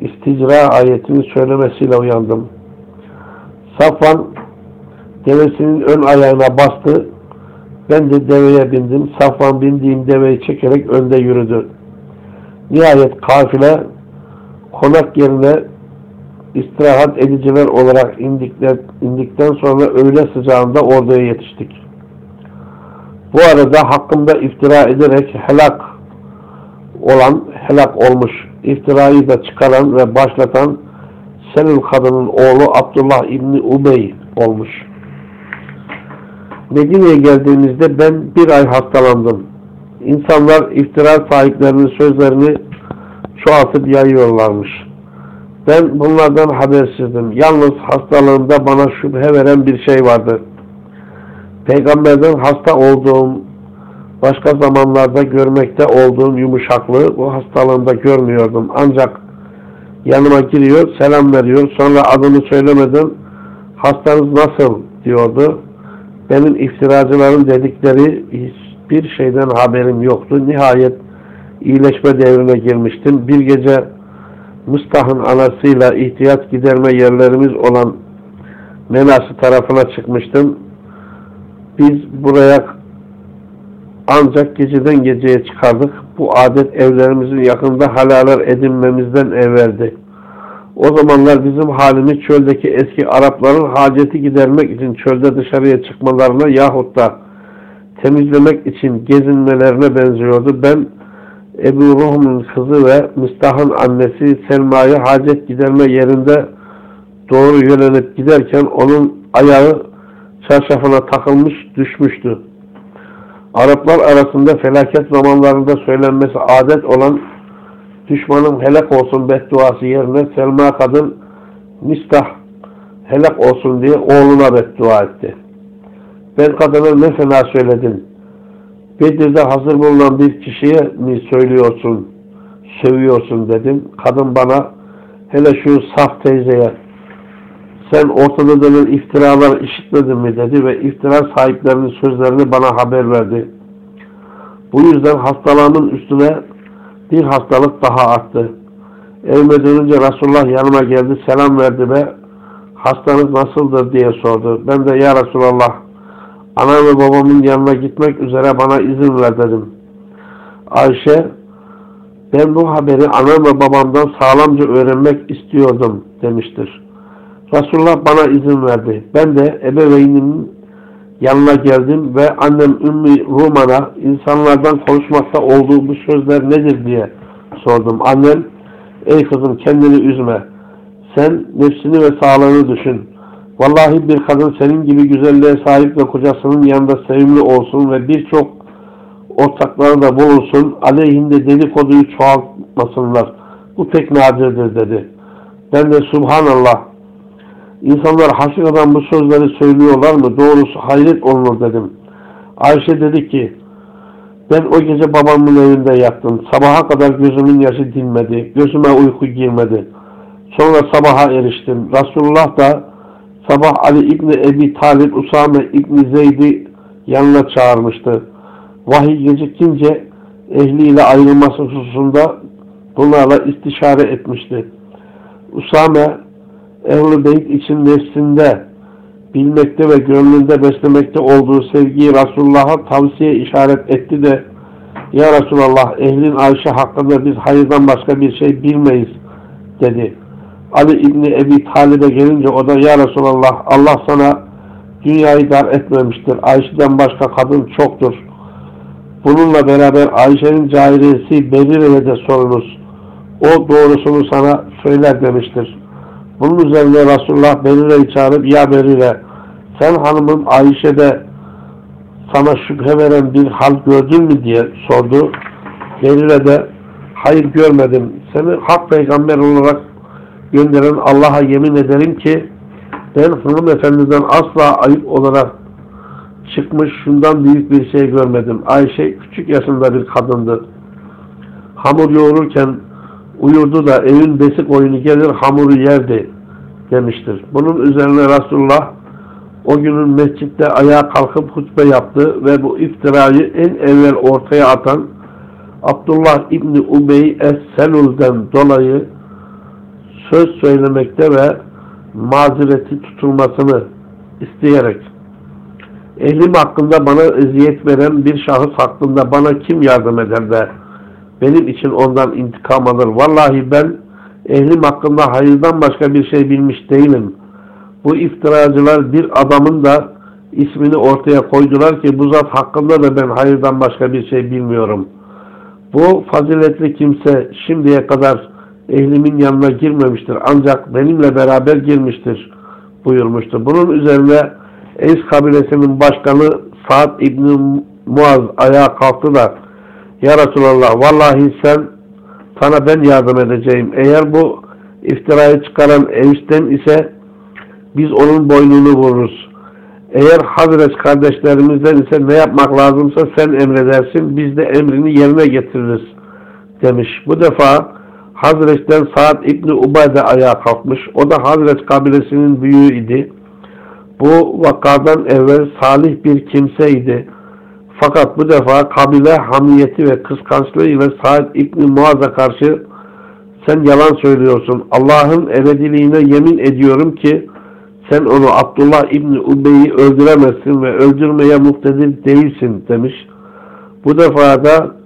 isticra ayetini söylemesiyle uyandım. Safvan devesinin ön ayağına bastı. Ben de deveye bindim. Safvan bindiğim deveyi çekerek önde yürüdü. Nihayet kafile konak yerine istirahat ediciler olarak indikler, indikten sonra öğle sıcağında orduya yetiştik. Bu arada hakkımda iftira ederek helak olan helak olmuş. İftirayı da çıkaran ve başlatan Selül kadının oğlu Abdullah İbni Ubey olmuş. Medine'ye geldiğimizde ben bir ay hastalandım. İnsanlar iftira sahiplerinin sözlerini çoğaltıp yayıyorlarmış. Ben bunlardan habersizdim. Yalnız hastalığımda bana şüphe veren bir şey vardı. Peygamberden hasta olduğum, başka zamanlarda görmekte olduğum yumuşaklığı bu hastalığımda görmüyordum. Ancak yanıma giriyor, selam veriyor. Sonra adını söylemeden hastanız nasıl diyordu. Benim iftiracıların dedikleri hiçbir şeyden haberim yoktu. Nihayet iyileşme devrine girmiştim. Bir gece Mustah'ın anasıyla ihtiyaç giderme yerlerimiz olan Menası tarafına çıkmıştım. Biz buraya ancak geceden geceye çıkardık. Bu adet evlerimizin yakında halaler edinmemizden evveldi. O zamanlar bizim halimiz çöldeki eski Arapların haceti gidermek için çölde dışarıya çıkmalarına yahut da temizlemek için gezinmelerine benziyordu. Ben Ebu Ruhum'un kızı ve Mistah'ın annesi Selma'yı hacet giderme yerinde doğru yönelip giderken onun ayağı çarşafına takılmış düşmüştü. Araplar arasında felaket zamanlarında söylenmesi adet olan düşmanın helak olsun bedduası yerine Selma kadın Mistah helak olsun diye oğluna beddua etti. Ben kadına ne fena söyledin. Bedir'de hazır bulunan bir kişiye mi söylüyorsun, sövüyorsun dedim. Kadın bana hele şu saf teyzeye sen ortada dönen iftiralar işitmedin mi dedi ve iftira sahiplerinin sözlerini bana haber verdi. Bu yüzden hastalığımın üstüne bir hastalık daha arttı. Evime dönünce Resulullah yanıma geldi, selam verdi ve hastanız nasıldır diye sordu. Ben de ya Resulallah ana ve babamın yanına gitmek üzere bana izin ver dedim. Ayşe ben bu haberi anam ve babamdan sağlamca öğrenmek istiyordum demiştir. Resulullah bana izin verdi. Ben de ebeveynimin yanına geldim ve annem Ümmü Ruman'a insanlardan konuşmakta olduğu bu sözler nedir diye sordum. Annem, ey kızım kendini üzme. Sen nefsini ve sağlığını düşün. Vallahi bir kadın senin gibi güzelliğe sahip ve kocasının yanında sevimli olsun ve birçok ortakları da bulunsun. Aleyhinde dedikoduyu çoğaltmasınlar. Bu pek nadirdir dedi. Ben de Subhanallah İnsanlar hakikaten bu sözleri söylüyorlar mı? Doğrusu hayret olunur dedim. Ayşe dedi ki ben o gece babamın evinde yattım. Sabaha kadar gözümün yaşı dinmedi. Gözüme uyku girmedi. Sonra sabaha eriştim. Resulullah da sabah Ali İbni Ebi Talib Usame İbni Zeyd'i yanına çağırmıştı. Vahiy gecikince ehliyle ayrılması hususunda bunlarla istişare etmişti. Usame Ehl-i Beyt için nefsinde bilmekte ve gönlünde beslemekte olduğu sevgiyi Resulullah'a tavsiye işaret etti de Ya Resulallah ehlin Ayşe hakkında biz hayırdan başka bir şey bilmeyiz dedi. Ali İbni Ebi Talib'e gelince o da Ya Resulallah Allah sana dünyayı dar etmemiştir. Ayşe'den başka kadın çoktur. Bununla beraber Ayşe'nin cahilesi Berire'ye de sorunuz. O doğrusunu sana söyler demiştir. Bunun üzerine Resulullah Berire'yi çağırıp ya Berire sen hanımım Ayşe'de sana şüphe veren bir hal gördün mü diye sordu. Berire de hayır görmedim. Seni hak peygamber olarak gönderen Allah'a yemin ederim ki ben hanımefendiden asla ayıp olarak çıkmış şundan büyük bir şey görmedim. Ayşe küçük yaşında bir kadındı. Hamur yoğururken uyurdu da evin besik oyunu gelir hamuru yerdi demiştir. Bunun üzerine Resulullah o günün mescitte ayağa kalkıp hutbe yaptı ve bu iftirayı en evvel ortaya atan Abdullah İbni Ubey Es-Selul'den dolayı söz söylemekte ve mazereti tutulmasını isteyerek ehlim hakkında bana eziyet veren bir şahıs hakkında bana kim yardım eder de benim için ondan intikam alır. Vallahi ben ehlim hakkında hayırdan başka bir şey bilmiş değilim. Bu iftiracılar bir adamın da ismini ortaya koydular ki bu zat hakkında da ben hayırdan başka bir şey bilmiyorum. Bu faziletli kimse şimdiye kadar ehlimin yanına girmemiştir. Ancak benimle beraber girmiştir buyurmuştu. Bunun üzerine Eys kabilesinin başkanı Sa'd İbni Muaz ayağa kalktı da Ya Resulallah vallahi sen sana ben yardım edeceğim. Eğer bu iftirayı çıkaran Eys'ten ise biz onun boynunu vururuz. Eğer Hazret kardeşlerimizden ise ne yapmak lazımsa sen emredersin. Biz de emrini yerine getiririz demiş. Bu defa Hazret'ten Sa'd İbni Ubade ayağa kalkmış. O da Hazret kabilesinin büyüğü idi. Bu vakadan evvel salih bir kimseydi. Fakat bu defa kabile hamiyeti ve kıskançlığıyla Sa'd İbni Muaz'a karşı sen yalan söylüyorsun. Allah'ın ebediliğine yemin ediyorum ki sen onu Abdullah İbni Ubey'i öldüremezsin ve öldürmeye muktedir değilsin demiş. Bu defa da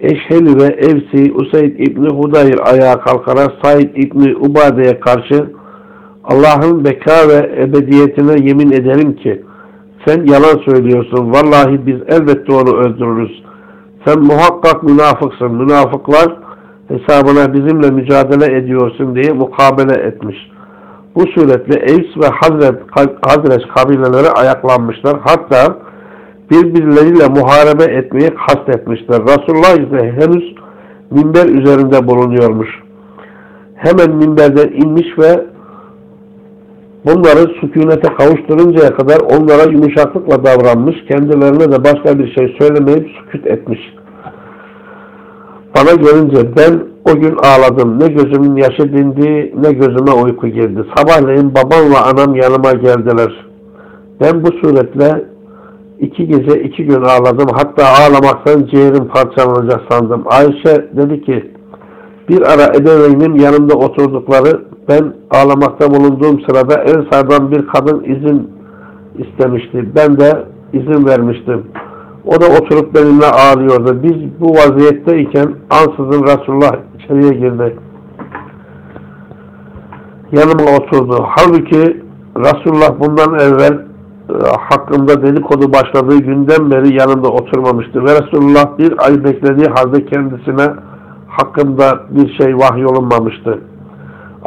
Eşheli ve Evsi Usayd İbni Hudayr ayağa kalkarak Said İbni Ubade'ye karşı Allah'ın beka ve ebediyetine yemin ederim ki sen yalan söylüyorsun. Vallahi biz elbette onu öldürürüz. Sen muhakkak münafıksın. Münafıklar hesabına bizimle mücadele ediyorsun diye mukabele etmiş. Bu suretle Evs ve Hazret, Hazreç kabileleri ayaklanmışlar. Hatta birbirleriyle muharebe etmeyi kastetmişler. Resulullah ise henüz minber üzerinde bulunuyormuş. Hemen minberden inmiş ve bunları sükunete kavuşturuncaya kadar onlara yumuşaklıkla davranmış, kendilerine de başka bir şey söylemeyip sükut etmiş. Bana gelince ben o gün ağladım. Ne gözümün yaşı dindi, ne gözüme uyku girdi. Sabahleyin babamla anam yanıma geldiler. Ben bu suretle iki gece iki gün ağladım. Hatta ağlamaktan ciğerim parçalanacak sandım. Ayşe dedi ki, bir ara ebeveynim yanımda oturdukları, ben ağlamakta bulunduğum sırada Ensar'dan bir kadın izin istemişti. Ben de izin vermiştim. O da oturup benimle ağlıyordu. Biz bu vaziyetteyken ansızın Resulullah içeriye girdi. Yanıma oturdu. Halbuki Resulullah bundan evvel e, hakkında dedikodu başladığı günden beri yanımda oturmamıştı. Ve Resulullah bir ay beklediği halde kendisine hakkında bir şey vahyolunmamıştı.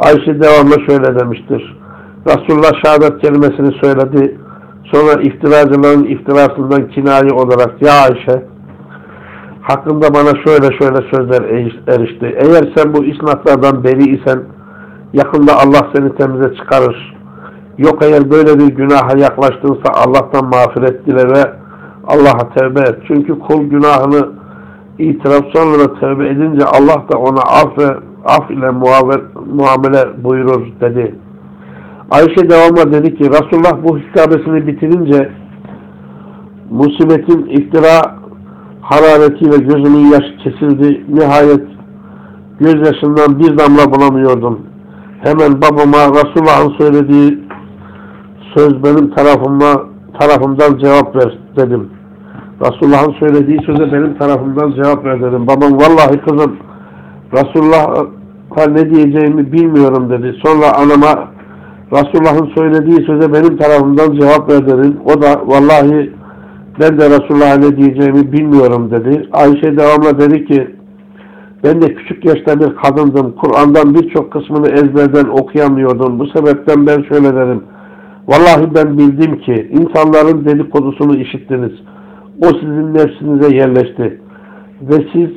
Ayşe devamlı şöyle demiştir. Resulullah şehadet kelimesini söyledi. Sonra iftiracıların iftirasından kinayi olarak ya Ayşe hakkında bana şöyle şöyle sözler erişti. Eğer sen bu isnatlardan beri isen yakında Allah seni temize çıkarır. Yok eğer böyle bir günaha yaklaştınsa Allah'tan mağfiret dile ve Allah'a tevbe et. Çünkü kul günahını itiraf sonra tevbe edince Allah da ona af ve af ile muamele, buyurur dedi. Ayşe devamla dedi ki Resulullah bu hitabesini bitirince musibetin iftira hararetiyle gözümün yaşı kesildi. Nihayet gözyaşından bir damla bulamıyordum. Hemen babama Resulullah'ın söylediği söz benim tarafıma tarafımdan cevap ver dedim. Resulullah'ın söylediği söze benim tarafımdan cevap ver dedim. Babam vallahi kızım Resulullah'a ne diyeceğimi bilmiyorum dedi. Sonra anama Resulullah'ın söylediği söze benim tarafımdan cevap ver dedim. O da vallahi ben de Resulullah'a ne diyeceğimi bilmiyorum dedi. Ayşe devamla dedi ki ben de küçük yaşta bir kadındım. Kur'an'dan birçok kısmını ezberden okuyamıyordum. Bu sebepten ben şöyle dedim. Vallahi ben bildim ki insanların dedikodusunu işittiniz. O sizin nefsinize yerleşti. Ve siz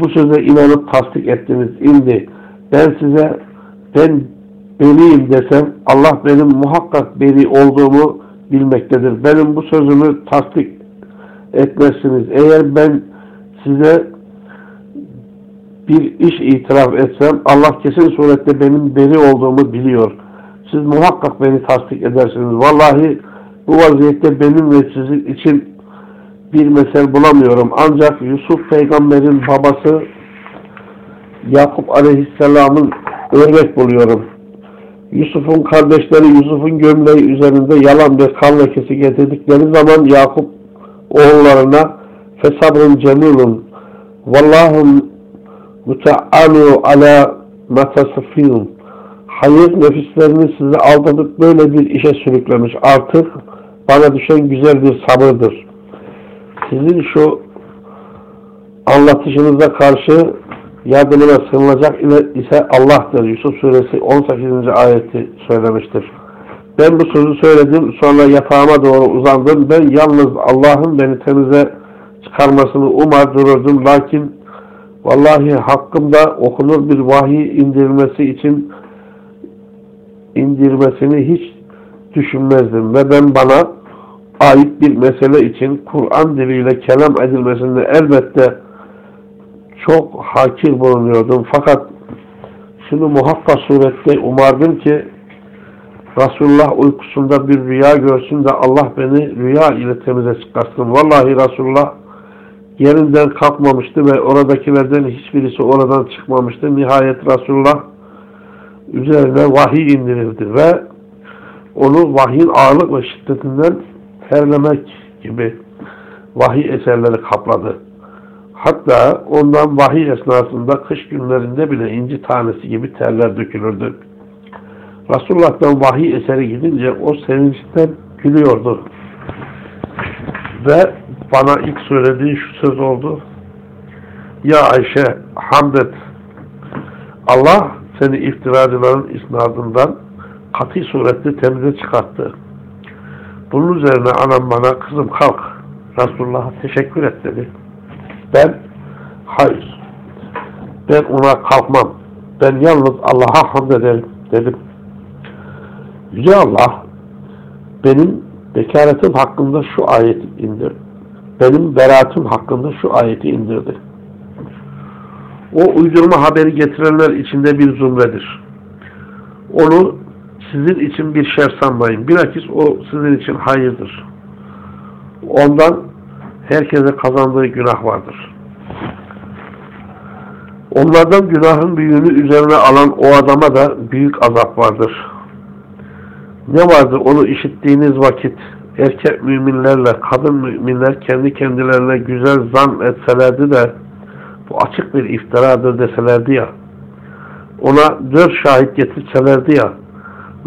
bu söze inanıp tasdik ettiniz. İndi ben size ben beriyim desem Allah benim muhakkak beri olduğumu bilmektedir. Benim bu sözümü tasdik etmezsiniz. Eğer ben size bir iş itiraf etsem Allah kesin surette benim beri olduğumu biliyor. Siz muhakkak beni tasdik edersiniz. Vallahi bu vaziyette benim ve sizin için bir mesel bulamıyorum. Ancak Yusuf peygamberin babası Yakup aleyhisselamın örnek buluyorum. Yusuf'un kardeşleri Yusuf'un gömleği üzerinde yalan bir kan lekesi getirdikleri zaman Yakup oğullarına fesabrun cemilun vallahum mute'anu ala matasifiyun hayır nefislerini size aldatıp böyle bir işe sürüklemiş. Artık bana düşen güzel bir sabırdır. Sizin şu anlatışınıza karşı yardımına sığınılacak ise Allah'tır. Yusuf suresi 18. ayeti söylemiştir. Ben bu sözü söyledim. Sonra yatağıma doğru uzandım. Ben yalnız Allah'ın beni temize çıkarmasını umar dururdum. Lakin vallahi hakkımda okunur bir vahiy indirilmesi için indirmesini hiç düşünmezdim. Ve ben bana ait bir mesele için Kur'an diliyle kelam edilmesinde elbette çok hakir bulunuyordum. Fakat şunu muhakkak surette umardım ki Resulullah uykusunda bir rüya görsün de Allah beni rüya ile temize çıkarsın. Vallahi Resulullah yerinden kalkmamıştı ve oradakilerden hiçbirisi oradan çıkmamıştı. Nihayet Resulullah üzerine vahiy indirildi ve onu vahyin ağırlık ve şiddetinden terlemek gibi vahiy eserleri kapladı. Hatta ondan vahiy esnasında kış günlerinde bile inci tanesi gibi terler dökülürdü. Resulullah'tan vahiy eseri gidince o sevinçten gülüyordu. Ve bana ilk söylediği şu söz oldu. Ya Ayşe hamdet Allah seni iftiracıların isnadından katı surette temize çıkarttı. Bunun üzerine anam bana kızım kalk Resulullah'a teşekkür et dedi. Ben hayır ben ona kalkmam. Ben yalnız Allah'a hamd ederim dedim. Yüce Allah benim bekaretim hakkında şu ayeti indirdi. Benim beraatım hakkında şu ayeti indirdi. O uydurma haberi getirenler içinde bir zümredir. Onu sizin için bir şer sanmayın. Bilakis o sizin için hayırdır. Ondan herkese kazandığı günah vardır. Onlardan günahın büyüğünü üzerine alan o adama da büyük azap vardır. Ne vardır onu işittiğiniz vakit erkek müminlerle kadın müminler kendi kendilerine güzel zan etselerdi de bu açık bir iftiradır deselerdi ya ona dört şahit getirselerdi ya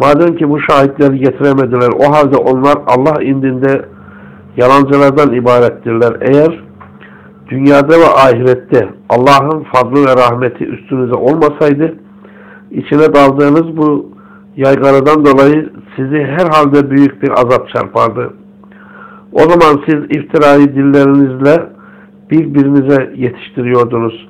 madem ki bu şahitleri getiremediler o halde onlar Allah indinde yalancılardan ibarettirler. Eğer dünyada ve ahirette Allah'ın fadlı ve rahmeti üstünüze olmasaydı içine daldığınız bu yaygaradan dolayı sizi herhalde büyük bir azap çarpardı. O zaman siz iftirayı dillerinizle birbirinize yetiştiriyordunuz.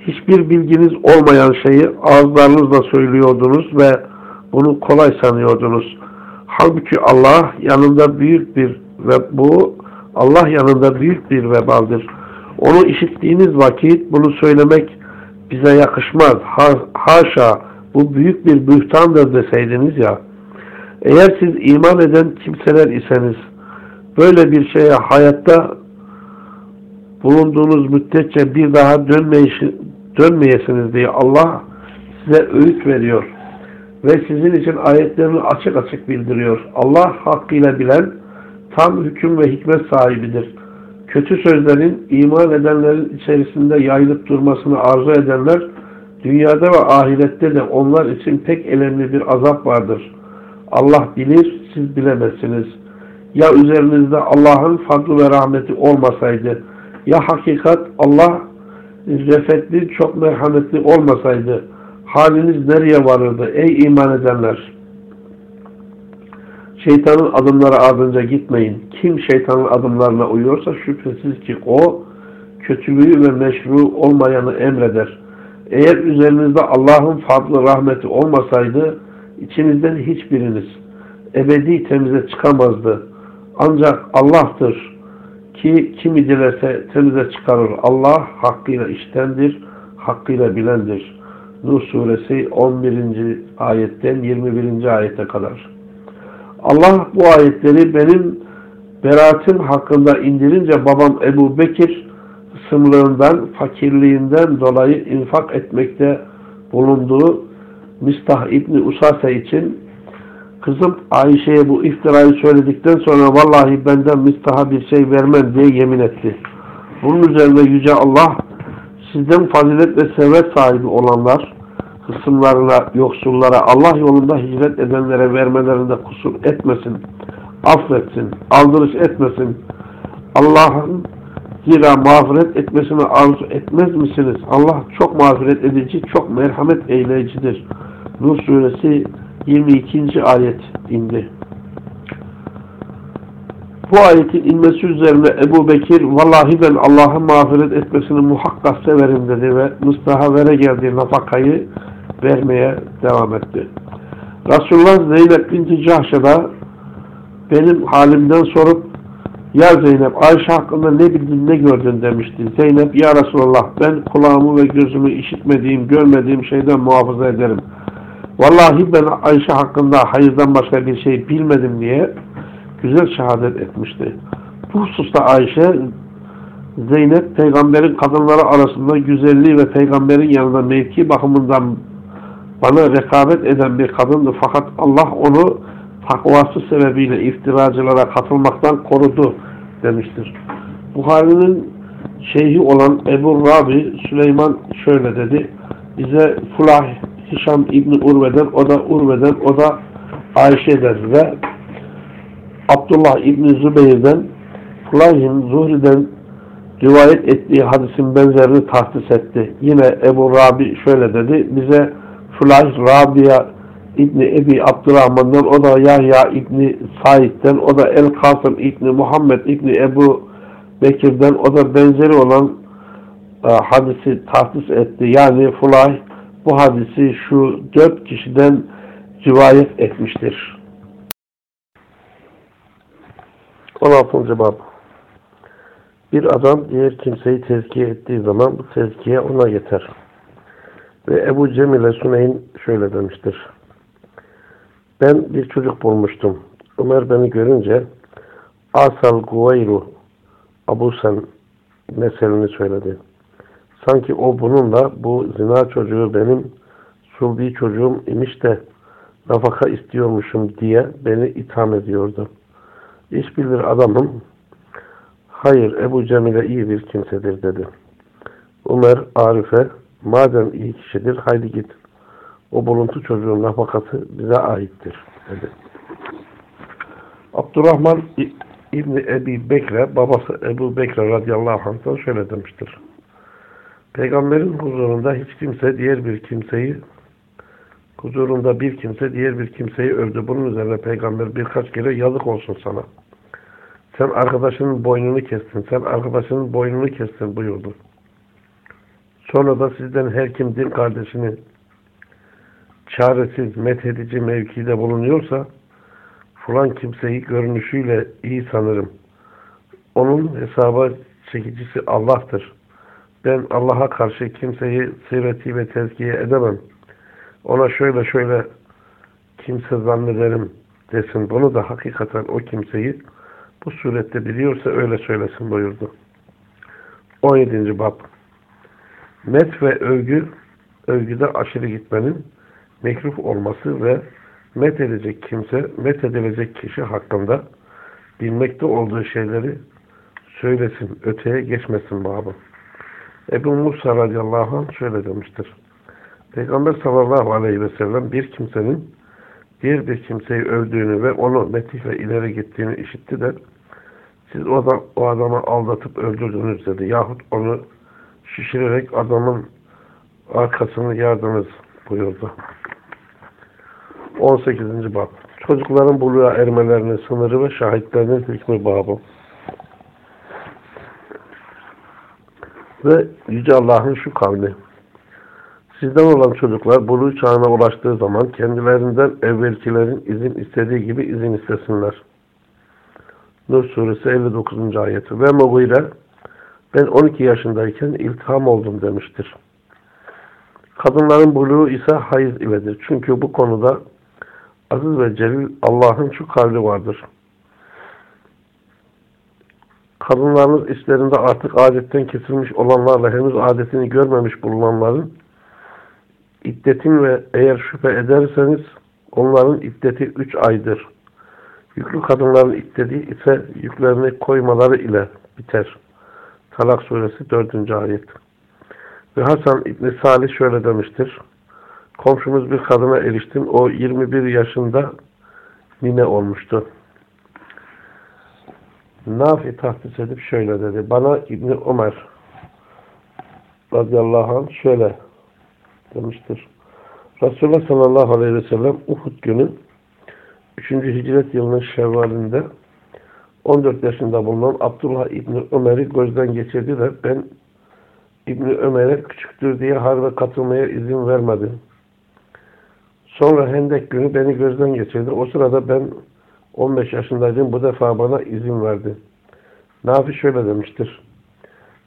Hiçbir bilginiz olmayan şeyi ağızlarınızla söylüyordunuz ve bunu kolay sanıyordunuz. Halbuki Allah yanında büyük bir ve bu Allah yanında büyük bir vebaldir. Onu işittiğiniz vakit bunu söylemek bize yakışmaz. Ha, haşa bu büyük bir bühtandır deseydiniz ya. Eğer siz iman eden kimseler iseniz böyle bir şeye hayatta bulunduğunuz müddetçe bir daha dönmeyişi, dönmeyesiniz diye Allah size öğüt veriyor. Ve sizin için ayetlerini açık açık bildiriyor. Allah hakkıyla bilen tam hüküm ve hikmet sahibidir. Kötü sözlerin iman edenlerin içerisinde yayılıp durmasını arzu edenler dünyada ve ahirette de onlar için pek önemli bir azap vardır. Allah bilir, siz bilemezsiniz. Ya üzerinizde Allah'ın fadlı ve rahmeti olmasaydı, ya hakikat Allah refetli, çok merhametli olmasaydı, haliniz nereye varırdı ey iman edenler? Şeytanın adımları ardınca gitmeyin. Kim şeytanın adımlarına uyuyorsa şüphesiz ki o kötülüğü ve meşru olmayanı emreder. Eğer üzerinizde Allah'ın fadlı rahmeti olmasaydı içinizden hiçbiriniz ebedi temize çıkamazdı. Ancak Allah'tır ki kimi dilerse temize çıkarır. Allah hakkıyla iştendir, hakkıyla bilendir. Nur suresi 11. ayetten 21. ayete kadar. Allah bu ayetleri benim beraatim hakkında indirince babam Ebu Bekir sımlığından, fakirliğinden dolayı infak etmekte bulunduğu Mistah İbni Usase için kızım Ayşe'ye bu iftirayı söyledikten sonra vallahi benden Mistah'a bir şey vermem diye yemin etti. Bunun üzerine Yüce Allah sizden fazilet ve servet sahibi olanlar kısımlarına, yoksullara, Allah yolunda hicret edenlere vermelerinde kusur etmesin, affetsin, aldırış etmesin. Allah'ın zira mağfiret etmesini arzu etmez misiniz? Allah çok mağfiret edici, çok merhamet eyleyicidir. Nur suresi 22. ayet indi. Bu ayetin inmesi üzerine Ebu Bekir vallahi ben Allah'ın mağfiret etmesini muhakkak severim dedi ve Mustaf'a vere geldiği nafakayı vermeye devam etti. Resulullah Zeynep binti Cahşe'da benim halimden sorup ya Zeynep Ayşe hakkında ne bildin ne gördün demişti. Zeynep ya Resulullah ben kulağımı ve gözümü işitmediğim görmediğim şeyden muhafaza ederim. Vallahi ben Ayşe hakkında hayırdan başka bir şey bilmedim diye güzel şehadet etmişti. Bu hususta Ayşe Zeynep peygamberin kadınları arasında güzelliği ve peygamberin yanında mevki bakımından bana rekabet eden bir kadındı. Fakat Allah onu takvası sebebiyle iftiracılara katılmaktan korudu demiştir. Buhari'nin şeyhi olan Ebu Rabi Süleyman şöyle dedi. Bize Fulah Hişam İbni Urve'den, o da Urve'den, o da Ayşe'den ve Abdullah İbni Zübeyir'den Fulah'in Zuhri'den rivayet ettiği hadisin benzerini tahsis etti. Yine Ebu Rabi şöyle dedi. Bize Fulah Rabia İbni Ebi Abdurrahman'dan, o da Yahya İbni Said'den, o da El Kasım İbni Muhammed İbni Ebu Bekir'den, o da benzeri olan e, hadisi tahsis etti. Yani Fulah bu hadisi şu dört kişiden rivayet etmiştir. 16. bab Bir adam diğer kimseyi tezkiye ettiği zaman bu tezkiye ona yeter. Ve Ebu Cemile Süneyn şöyle demiştir. Ben bir çocuk bulmuştum. Ömer beni görünce Asal Guveyru Abu Sen meselini söyledi. Sanki o bununla bu zina çocuğu benim sulbi çocuğum imiş de nafaka istiyormuşum diye beni itham ediyordu. İş bilir adamım hayır Ebu Cemile iyi bir kimsedir dedi. Ömer Arif'e madem iyi kişidir haydi git. O buluntu çocuğun nafakası bize aittir dedi. Abdurrahman İbni Ebi Bekre babası Ebu Bekre radıyallahu anh'tan şöyle demiştir. Peygamberin huzurunda hiç kimse diğer bir kimseyi huzurunda bir kimse diğer bir kimseyi övdü. Bunun üzerine peygamber birkaç kere yazık olsun sana. Sen arkadaşının boynunu kestin. Sen arkadaşının boynunu kestin buyurdu. Sonra da sizden her kim din kardeşini çaresiz, methedici mevkide bulunuyorsa falan kimseyi görünüşüyle iyi sanırım. onun hesaba çekicisi Allah'tır. Ben Allah'a karşı kimseyi sırreti ve tezkiye edemem. Ona şöyle şöyle kimse zannederim desin. Bunu da hakikaten o kimseyi bu surette biliyorsa öyle söylesin buyurdu. 17. Bab Met ve övgü, övgüde aşırı gitmenin mekruh olması ve met edecek kimse, met edilecek kişi hakkında bilmekte olduğu şeyleri söylesin, öteye geçmesin babı. Ebu Musa radıyallahu anh şöyle demiştir. Peygamber sallallahu aleyhi ve sellem bir kimsenin diğer bir kimseyi övdüğünü ve onu metih ve ileri gittiğini işitti de siz o, adam, o adamı aldatıp öldürdünüz dedi. Yahut onu şişirerek adamın arkasını yardınız buyurdu. 18. Bab Çocukların buluğa ermelerinin sınırı ve şahitlerinin hükmü babı. Ve Yüce Allah'ın şu kavli. Sizden olan çocuklar buluğ çağına ulaştığı zaman kendilerinden evvelkilerin izin istediği gibi izin istesinler. Nur suresi 59. ayeti. Ve Mughire ben 12 yaşındayken iltiham oldum demiştir. Kadınların buluğu ise hayız iledir. Çünkü bu konuda aziz ve celil Allah'ın şu kavli vardır. Kadınlarınız işlerinde artık adetten kesilmiş olanlarla henüz adetini görmemiş bulunanların iddetin ve eğer şüphe ederseniz onların iddeti üç aydır. Yüklü kadınların iddeti ise yüklerini koymaları ile biter. Talak suresi 4. ayet. Ve Hasan İbni Salih şöyle demiştir. Komşumuz bir kadına eriştim. O 21 yaşında nine olmuştu. Nafi tahsis edip şöyle dedi. Bana İbni Ömer radıyallahu anh şöyle demiştir. Resulullah sallallahu aleyhi ve sellem Uhud günü 3. hicret yılının şevvalinde 14 yaşında bulunan Abdullah İbni Ömer'i gözden geçirdi de ben İbni Ömer'e küçüktür diye harbe katılmaya izin vermedim. Sonra Hendek günü beni gözden geçirdi. O sırada ben 15 yaşındaydım. Bu defa bana izin verdi. Nafi şöyle demiştir.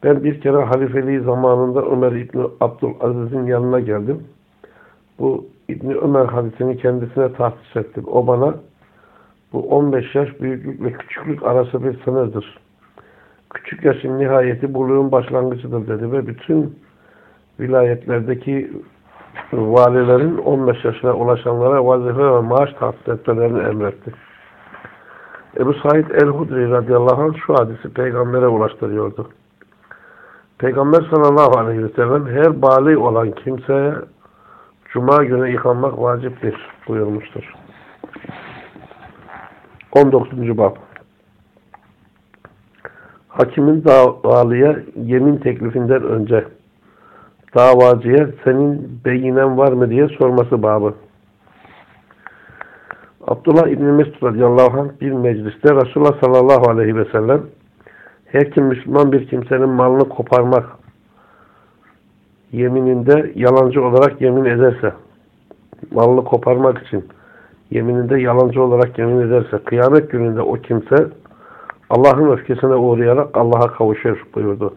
Ben bir kere halifeliği zamanında Ömer İbni Abdülaziz'in yanına geldim. Bu İbni Ömer hadisini kendisine tahsis ettim. O bana bu 15 yaş büyüklük ve küçüklük arası bir sınırdır. Küçük yaşın nihayeti buluğun başlangıcıdır dedi ve bütün vilayetlerdeki valilerin 15 yaşına ulaşanlara vazife ve maaş tahsis etmelerini emretti. Ebu Said el-Hudri radıyallahu anh şu hadisi peygambere ulaştırıyordu. Peygamber sallallahu aleyhi ve sellem her bali olan kimseye Cuma günü yıkanmak vaciptir buyurmuştur. 19. Bab Hakimin davalıya yemin teklifinden önce davacıya senin beyinen var mı diye sorması babı. Abdullah İbni Mesud radıyallahu anh bir mecliste Resulullah sallallahu aleyhi ve sellem her kim Müslüman bir kimsenin malını koparmak yemininde yalancı olarak yemin ederse malını koparmak için yemininde yalancı olarak yemin ederse kıyamet gününde o kimse Allah'ın öfkesine uğrayarak Allah'a kavuşur buyurdu.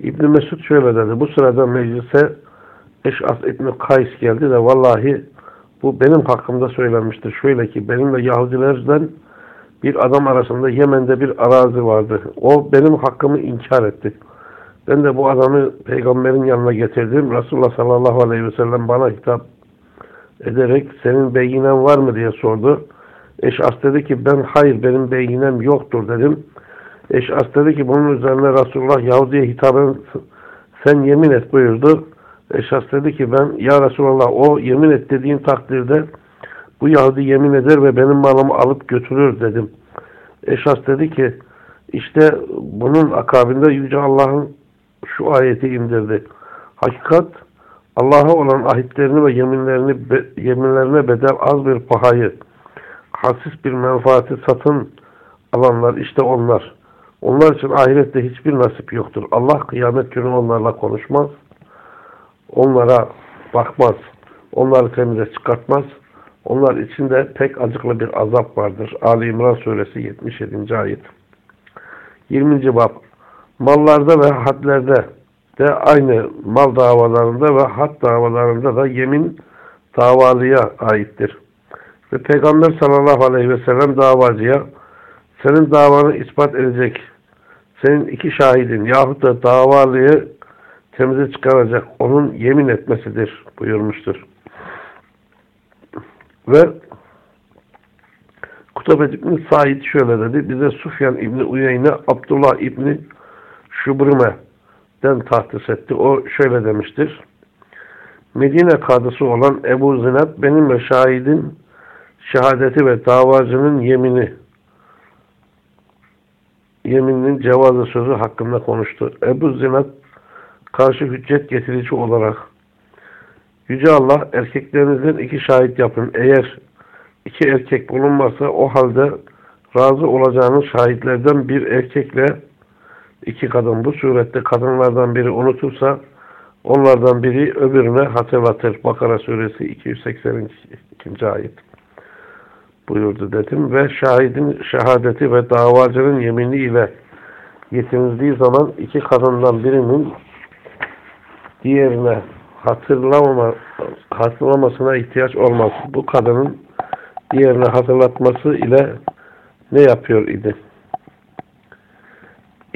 İbn Mesud şöyle dedi. Bu sırada meclise Eş'as İbni Kays geldi de vallahi bu benim hakkımda söylenmiştir. Şöyle ki benimle Yahudilerden bir adam arasında Yemen'de bir arazi vardı. O benim hakkımı inkar etti. Ben de bu adamı peygamberin yanına getirdim. Resulullah sallallahu aleyhi ve sellem bana hitap ederek senin beyinen var mı diye sordu. Eş'as dedi ki ben hayır benim beyinem yoktur dedim. Eş'as dedi ki bunun üzerine Resulullah Yahudi'ye hitaben sen yemin et buyurdu. Eş'as dedi ki ben ya Resulullah o yemin et dediğin takdirde bu Yahudi yemin eder ve benim malımı alıp götürür dedim. Eş'as dedi ki işte bunun akabinde Yüce Allah'ın şu ayeti indirdi. Hakikat Allah'a olan ahitlerini ve yeminlerini yeminlerine bedel az bir pahayı hassiz bir menfaati satın alanlar işte onlar. Onlar için ahirette hiçbir nasip yoktur. Allah kıyamet günü onlarla konuşmaz. Onlara bakmaz. Onları temize çıkartmaz. Onlar içinde pek acıklı bir azap vardır. Ali İmran suresi 77. ayet. 20. bab Mallarda ve hadlerde de aynı mal davalarında ve had davalarında da yemin davalıya aittir. Ve Peygamber sallallahu aleyhi ve sellem davacıya senin davanı ispat edecek senin iki şahidin yahut da davalıyı temize çıkaracak onun yemin etmesidir buyurmuştur. Ve Kutubet İbni Said şöyle dedi. Bize Sufyan İbni Uyeyne Abdullah İbni Şubrüme'den tahtis etti. O şöyle demiştir. Medine kadısı olan Ebu Zinat benim ve şahidin şehadeti ve davacının yemini yemininin cevazı sözü hakkında konuştu. Ebu Zinat karşı hüccet getirici olarak Yüce Allah erkeklerinizden iki şahit yapın. Eğer iki erkek bulunmazsa o halde razı olacağınız şahitlerden bir erkekle iki kadın. Bu surette kadınlardan biri unutursa onlardan biri öbürüne hatırlatır. Bakara suresi 282. ayet buyurdu dedim ve şahidin şehadeti ve davacının yemini ile yetinildiği zaman iki kadından birinin diğerine hatırlamama, hatırlamasına ihtiyaç olmaz. Bu kadının diğerine hatırlatması ile ne yapıyor idi?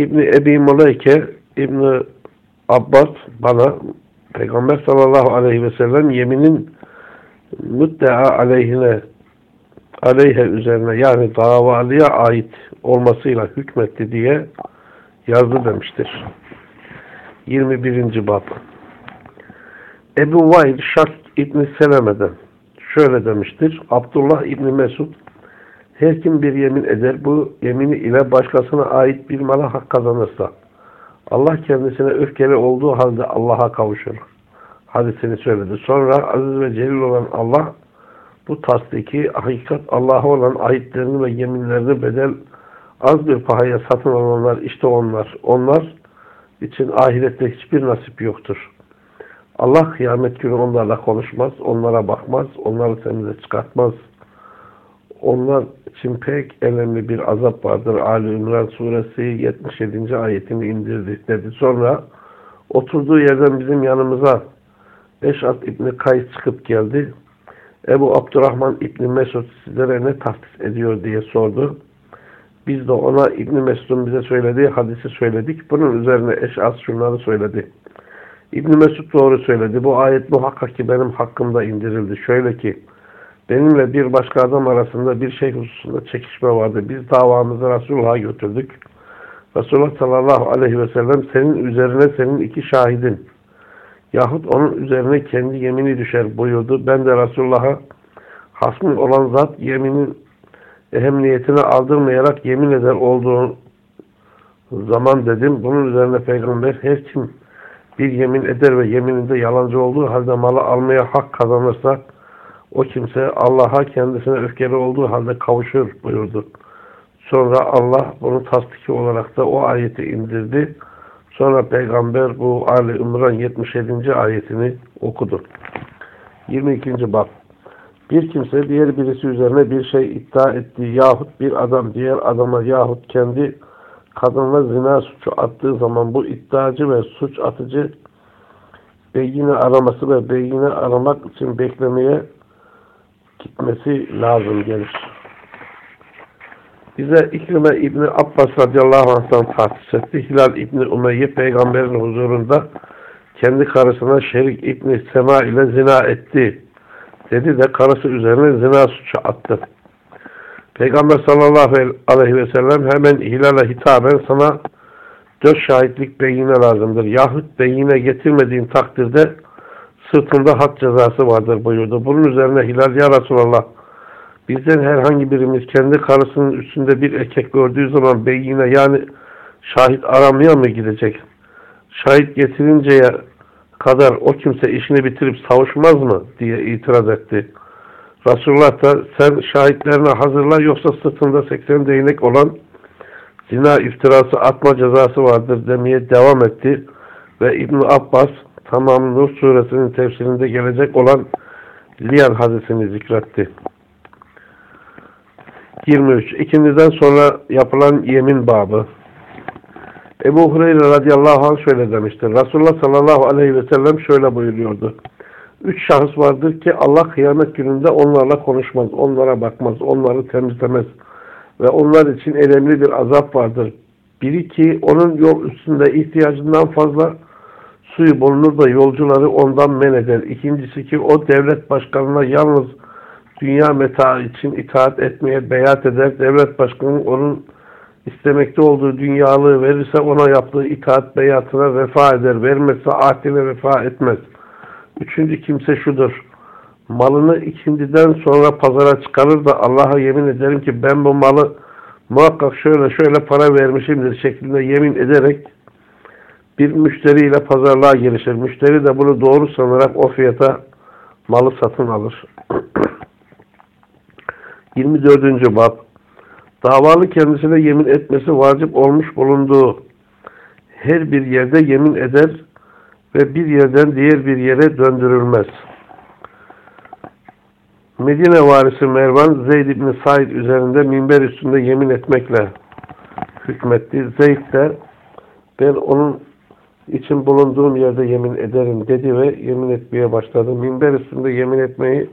İbni Ebi Muleyke İbni Abbas bana Peygamber sallallahu aleyhi ve sellem yeminin müddea aleyhine aleyhe üzerine yani davalıya ait olmasıyla hükmetti diye yazdı demiştir. 21. bab Ebu Vail Şart İbni Seleme'den şöyle demiştir. Abdullah İbni Mesud her kim bir yemin eder bu yemini ile başkasına ait bir mala hak kazanırsa Allah kendisine öfkeli olduğu halde Allah'a kavuşur. Hadisini söyledi. Sonra aziz ve celil olan Allah bu tasdiki hakikat Allah'a olan ayetlerini ve yeminlerini bedel az bir pahaya satın alanlar işte onlar. Onlar için ahirette hiçbir nasip yoktur. Allah kıyamet günü onlarla konuşmaz, onlara bakmaz, onları temize çıkartmaz. Onlar için pek önemli bir azap vardır. Ali İmran suresi 77. ayetini indirdi dedi. Sonra oturduğu yerden bizim yanımıza Eşat İbni Kays çıkıp geldi. Ebu Abdurrahman İbni Mesud sizlere ne tahsis ediyor diye sordu. Biz de ona İbni Mesud'un bize söylediği hadisi söyledik. Bunun üzerine Eş'as şunları söyledi. İbni Mesud doğru söyledi. Bu ayet muhakkak ki benim hakkımda indirildi. Şöyle ki benimle bir başka adam arasında bir şey hususunda çekişme vardı. Biz davamızı Resulullah'a götürdük. Resulullah sallallahu aleyhi ve sellem senin üzerine senin iki şahidin yahut onun üzerine kendi yemini düşer buyurdu. Ben de Resulullah'a hasmın olan zat yeminin ehemmiyetini aldırmayarak yemin eder olduğu zaman dedim. Bunun üzerine peygamber her kim bir yemin eder ve yemininde yalancı olduğu halde malı almaya hak kazanırsa o kimse Allah'a kendisine öfkeli olduğu halde kavuşur buyurdu. Sonra Allah bunu tasdiki olarak da o ayeti indirdi. Sonra peygamber bu Ali İmran 77. ayetini okudu. 22. bab Bir kimse diğer birisi üzerine bir şey iddia ettiği yahut bir adam diğer adama yahut kendi kadınla zina suçu attığı zaman bu iddiacı ve suç atıcı beyine araması ve beyine aramak için beklemeye gitmesi lazım gelir. Bize İkrime İbni Abbas radıyallahu anh'tan tahsis etti. Hilal İbni Umeyye peygamberin huzurunda kendi karısına Şerik İbni Sema ile zina etti. Dedi de karısı üzerine zina suçu attı. Peygamber sallallahu aleyhi ve sellem hemen Hilal'e hitaben sana dört şahitlik beyine lazımdır. Yahut beyine getirmediğin takdirde sırtında had cezası vardır buyurdu. Bunun üzerine Hilal ya Resulallah Bizden herhangi birimiz kendi karısının üstünde bir erkek gördüğü zaman beyine yani şahit aramaya mı gidecek? Şahit getirinceye kadar o kimse işini bitirip savuşmaz mı diye itiraz etti. Resulullah da sen şahitlerine hazırla yoksa sırtında 80 değnek olan zina iftirası atma cezası vardır demeye devam etti. Ve İbn Abbas tamam Nur suresinin tefsirinde gelecek olan Liyan hadisini zikretti. 23. İkindiden sonra yapılan yemin babı. Ebu Hureyre radıyallahu anh şöyle demiştir. Resulullah sallallahu aleyhi ve sellem şöyle buyuruyordu. Üç şahıs vardır ki Allah kıyamet gününde onlarla konuşmaz, onlara bakmaz, onları temizlemez. Ve onlar için önemli bir azap vardır. Biri ki onun yol üstünde ihtiyacından fazla suyu bulunur da yolcuları ondan men eder. İkincisi ki o devlet başkanına yalnız dünya meta için itaat etmeye beyat eder. Devlet başkanı onun istemekte olduğu dünyalığı verirse ona yaptığı itaat beyatına vefa eder. Vermezse ahdine vefa etmez. Üçüncü kimse şudur. Malını ikindiden sonra pazara çıkarır da Allah'a yemin ederim ki ben bu malı muhakkak şöyle şöyle para vermişimdir şeklinde yemin ederek bir müşteriyle pazarlığa girişir. Müşteri de bunu doğru sanarak o fiyata malı satın alır. *clears throat* 24. Bab Davalı kendisine yemin etmesi vacip olmuş bulunduğu her bir yerde yemin eder ve bir yerden diğer bir yere döndürülmez. Medine varisi Mervan Zeyd İbni Said üzerinde minber üstünde yemin etmekle hükmetti. Zeyd de ben onun için bulunduğum yerde yemin ederim dedi ve yemin etmeye başladı. Minber üstünde yemin etmeyi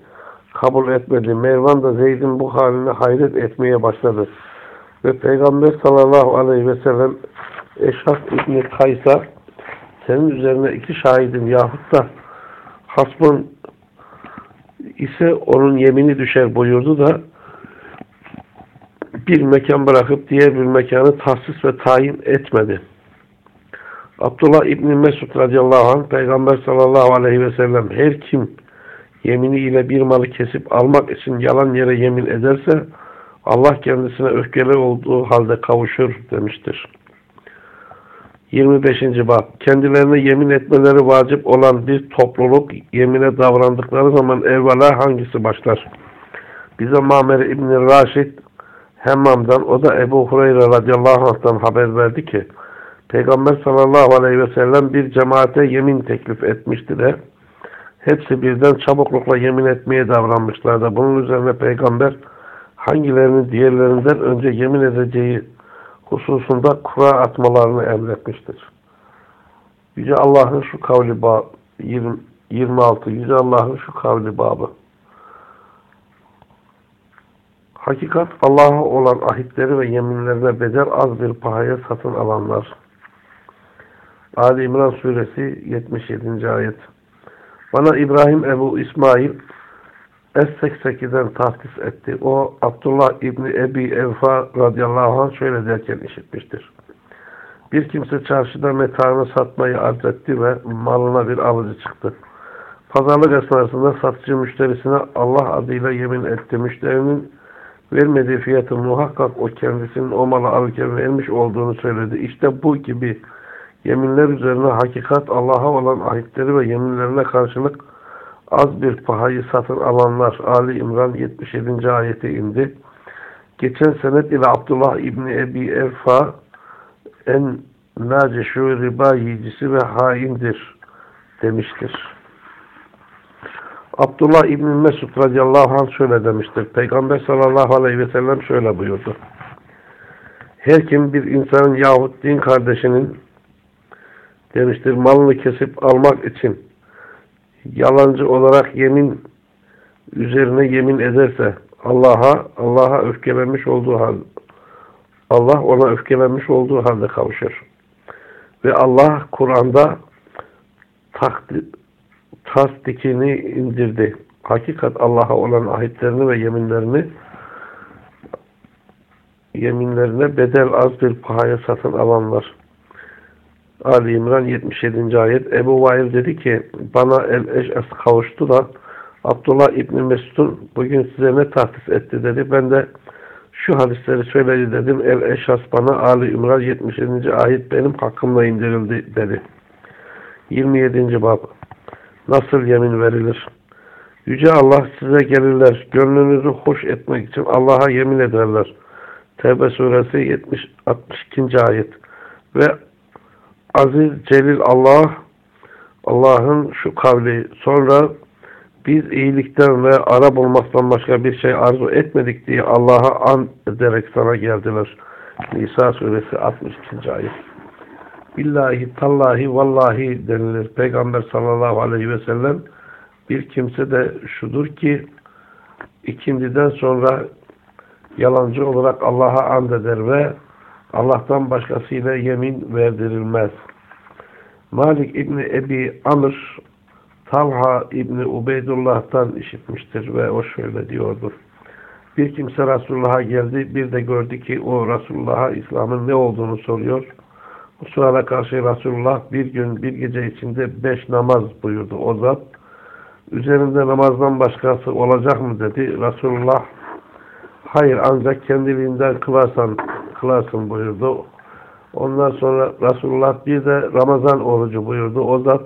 kabul etmedi. Mervan da Zeyd'in bu haline hayret etmeye başladı. Ve Peygamber sallallahu aleyhi ve sellem Eşhaf İbni Kays'a senin üzerine iki şahidim yahut da hasbın ise onun yemini düşer buyurdu da bir mekan bırakıp diğer bir mekanı tahsis ve tayin etmedi. Abdullah İbni Mesud radıyallahu anh Peygamber sallallahu aleyhi ve sellem her kim yeminiyle bir malı kesip almak için yalan yere yemin ederse Allah kendisine öfkeli olduğu halde kavuşur demiştir. 25. Bab Kendilerine yemin etmeleri vacip olan bir topluluk yemine davrandıkları zaman evvela hangisi başlar? Bize Mamer İbni Raşid Hemmam'dan o da Ebu Hureyre radıyallahu anh'tan haber verdi ki Peygamber sallallahu aleyhi ve sellem bir cemaate yemin teklif etmişti de hepsi birden çabuklukla yemin etmeye davranmışlardı. Bunun üzerine Peygamber hangilerinin diğerlerinden önce yemin edeceği hususunda kura atmalarını emretmiştir. Yüce Allah'ın şu kavli 20, 26 Yüce Allah'ın şu kavli babı Hakikat Allah'a olan ahitleri ve yeminlerine bedel az bir pahaya satın alanlar. Ali İmran suresi 77. ayet. Bana İbrahim Ebu İsmail Es-Sekseki'den tahsis etti. O Abdullah İbni Ebi Evfa radıyallahu anh şöyle derken işitmiştir. Bir kimse çarşıda metaını satmayı arz etti ve malına bir alıcı çıktı. Pazarlık esnasında satıcı müşterisine Allah adıyla yemin etti. Müşterinin vermediği fiyatı muhakkak o kendisinin o malı alırken vermiş olduğunu söyledi. İşte bu gibi yeminler üzerine hakikat Allah'a olan ahitleri ve yeminlerine karşılık az bir pahayı satın alanlar Ali İmran 77. ayeti indi. Geçen senet ile Abdullah İbni Ebi Erfa en naceşu riba yiyicisi ve haindir demiştir. Abdullah İbni Mesud radıyallahu anh şöyle demiştir. Peygamber sallallahu aleyhi ve sellem şöyle buyurdu. Her kim bir insanın yahut din kardeşinin demiştir malını kesip almak için yalancı olarak yemin üzerine yemin ederse Allah'a Allah'a öfkelenmiş olduğu halde Allah ona öfkelenmiş olduğu halde kavuşur. Ve Allah Kur'an'da tasdikini indirdi. Hakikat Allah'a olan ahitlerini ve yeminlerini yeminlerine bedel az bir pahaya satın alanlar. Ali İmran 77. ayet Ebu Vail dedi ki bana el-eş'es kavuştu da Abdullah İbni Mesud'un bugün size ne tahsis etti dedi. Ben de şu hadisleri söyledi dedim. El-eş'as bana Ali İmran 77. ayet benim hakkımla indirildi dedi. 27. bab Nasıl yemin verilir? Yüce Allah size gelirler. Gönlünüzü hoş etmek için Allah'a yemin ederler. Tevbe suresi 70, 62. ayet. Ve aziz celil Allah Allah'ın şu kavli sonra biz iyilikten ve ara bulmaktan başka bir şey arzu etmedik diye Allah'a an ederek sana geldiler. Nisa suresi 62. ayet. billahi, tallahi, vallahi denilir. Peygamber sallallahu aleyhi ve sellem bir kimse de şudur ki ikindiden sonra yalancı olarak Allah'a and eder ve Allah'tan başkasıyla yemin verdirilmez. Malik İbni Ebi Amr Talha İbni Ubeydullah'tan işitmiştir ve o şöyle diyordur. Bir kimse Resulullah'a geldi, bir de gördü ki o Resulullah'a İslam'ın ne olduğunu soruyor. Bu sırada karşı Resulullah bir gün bir gece içinde beş namaz buyurdu o zat. Üzerinde namazdan başkası olacak mı dedi. Resulullah hayır ancak kendiliğinden kılarsan kılarsın buyurdu. Ondan sonra Resulullah bir de Ramazan orucu buyurdu. O zat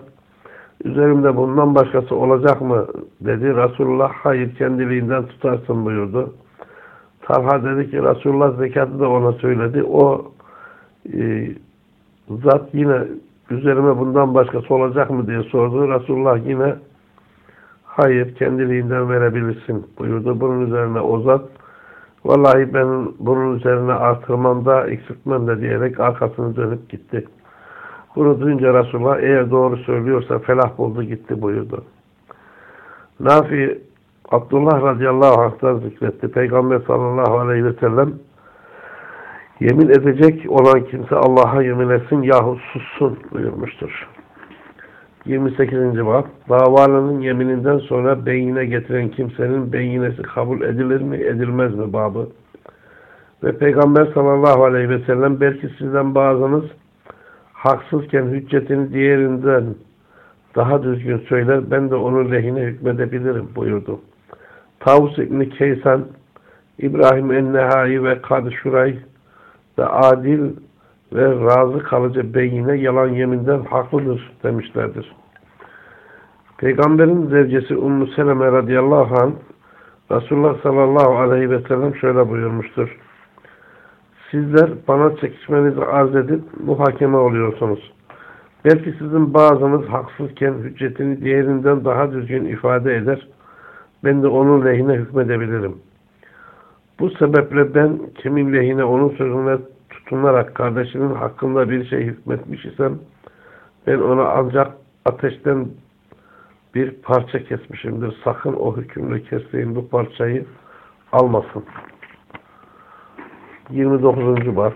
üzerimde bundan başkası olacak mı dedi. Resulullah hayır kendiliğinden tutarsın buyurdu. Talha dedi ki Resulullah zekatı da ona söyledi. O e, zat yine üzerime bundan başkası olacak mı diye sordu. Resulullah yine hayır kendiliğinden verebilirsin buyurdu. Bunun üzerine o zat vallahi ben bunun üzerine artırmam da eksiltmem de diyerek arkasını dönüp gitti. Bunu duyunca Resulullah eğer doğru söylüyorsa felah buldu gitti buyurdu. Nafi Abdullah radıyallahu anh'tan zikretti. Peygamber sallallahu aleyhi ve sellem yemin edecek olan kimse Allah'a yemin etsin yahut sussun buyurmuştur. 28. bab davalının yemininden sonra beyine getiren kimsenin beyinesi kabul edilir mi edilmez mi babı ve Peygamber sallallahu aleyhi ve sellem belki sizden bazınız haksızken hüccetini diğerinden daha düzgün söyler ben de onun lehine hükmedebilirim buyurdu. Tavus İbni Keysan İbrahim Ennehai ve Kadı Şuray ve adil ve razı kalıcı beyine yalan yeminden haklıdır demişlerdir. Peygamberin zevcesi Ummu Seleme radıyallahu anh Resulullah sallallahu aleyhi ve sellem şöyle buyurmuştur. Sizler bana çekişmenizi arz edip muhakeme oluyorsunuz. Belki sizin bazınız haksızken hüccetini diğerinden daha düzgün ifade eder. Ben de onun lehine hükmedebilirim. Bu sebeple ben kimin lehine onun sözüne tutunarak kardeşinin hakkında bir şey hükmetmiş isem ben ona ancak ateşten bir parça kesmişimdir. Sakın o hükümle kestiğim bu parçayı almasın. 29. bab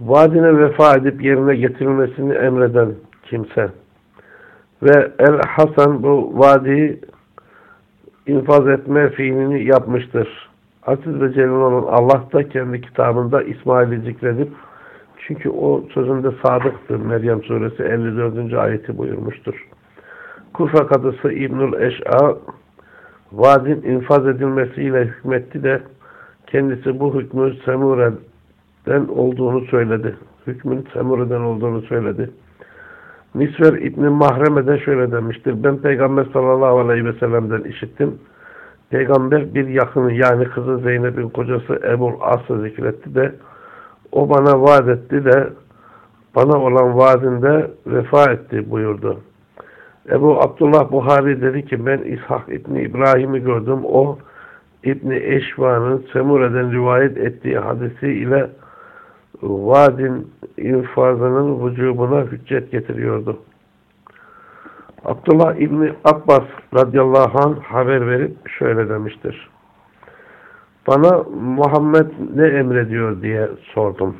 Vaadine vefa edip yerine getirilmesini emreden kimse ve El Hasan bu vadiyi infaz etme fiilini yapmıştır. Aziz ve Celil olan Allah da kendi kitabında İsmail'i zikredip çünkü o sözünde sadıktır. Meryem suresi 54. ayeti buyurmuştur. Kufa kadısı İbnül Eş'a vaadin infaz edilmesiyle hükmetti de kendisi bu hükmü Semure'den olduğunu söyledi. Hükmün Semure'den olduğunu söyledi. Nisver İbni Mahreme de şöyle demiştir. Ben Peygamber sallallahu aleyhi ve sellem'den işittim. Peygamber bir yakını yani kızı Zeynep'in kocası Ebul As'ı zikretti de o bana vaat etti de bana olan vaadinde vefa etti buyurdu. Ebu Abdullah Buhari dedi ki ben İshak İbni İbrahim'i gördüm. O İbni Eşva'nın Semure'den rivayet ettiği hadisi ile vaadin infazının vücubuna hüccet getiriyordu. Abdullah İbni Abbas radıyallahu anh haber verip şöyle demiştir. Bana Muhammed ne emrediyor diye sordum.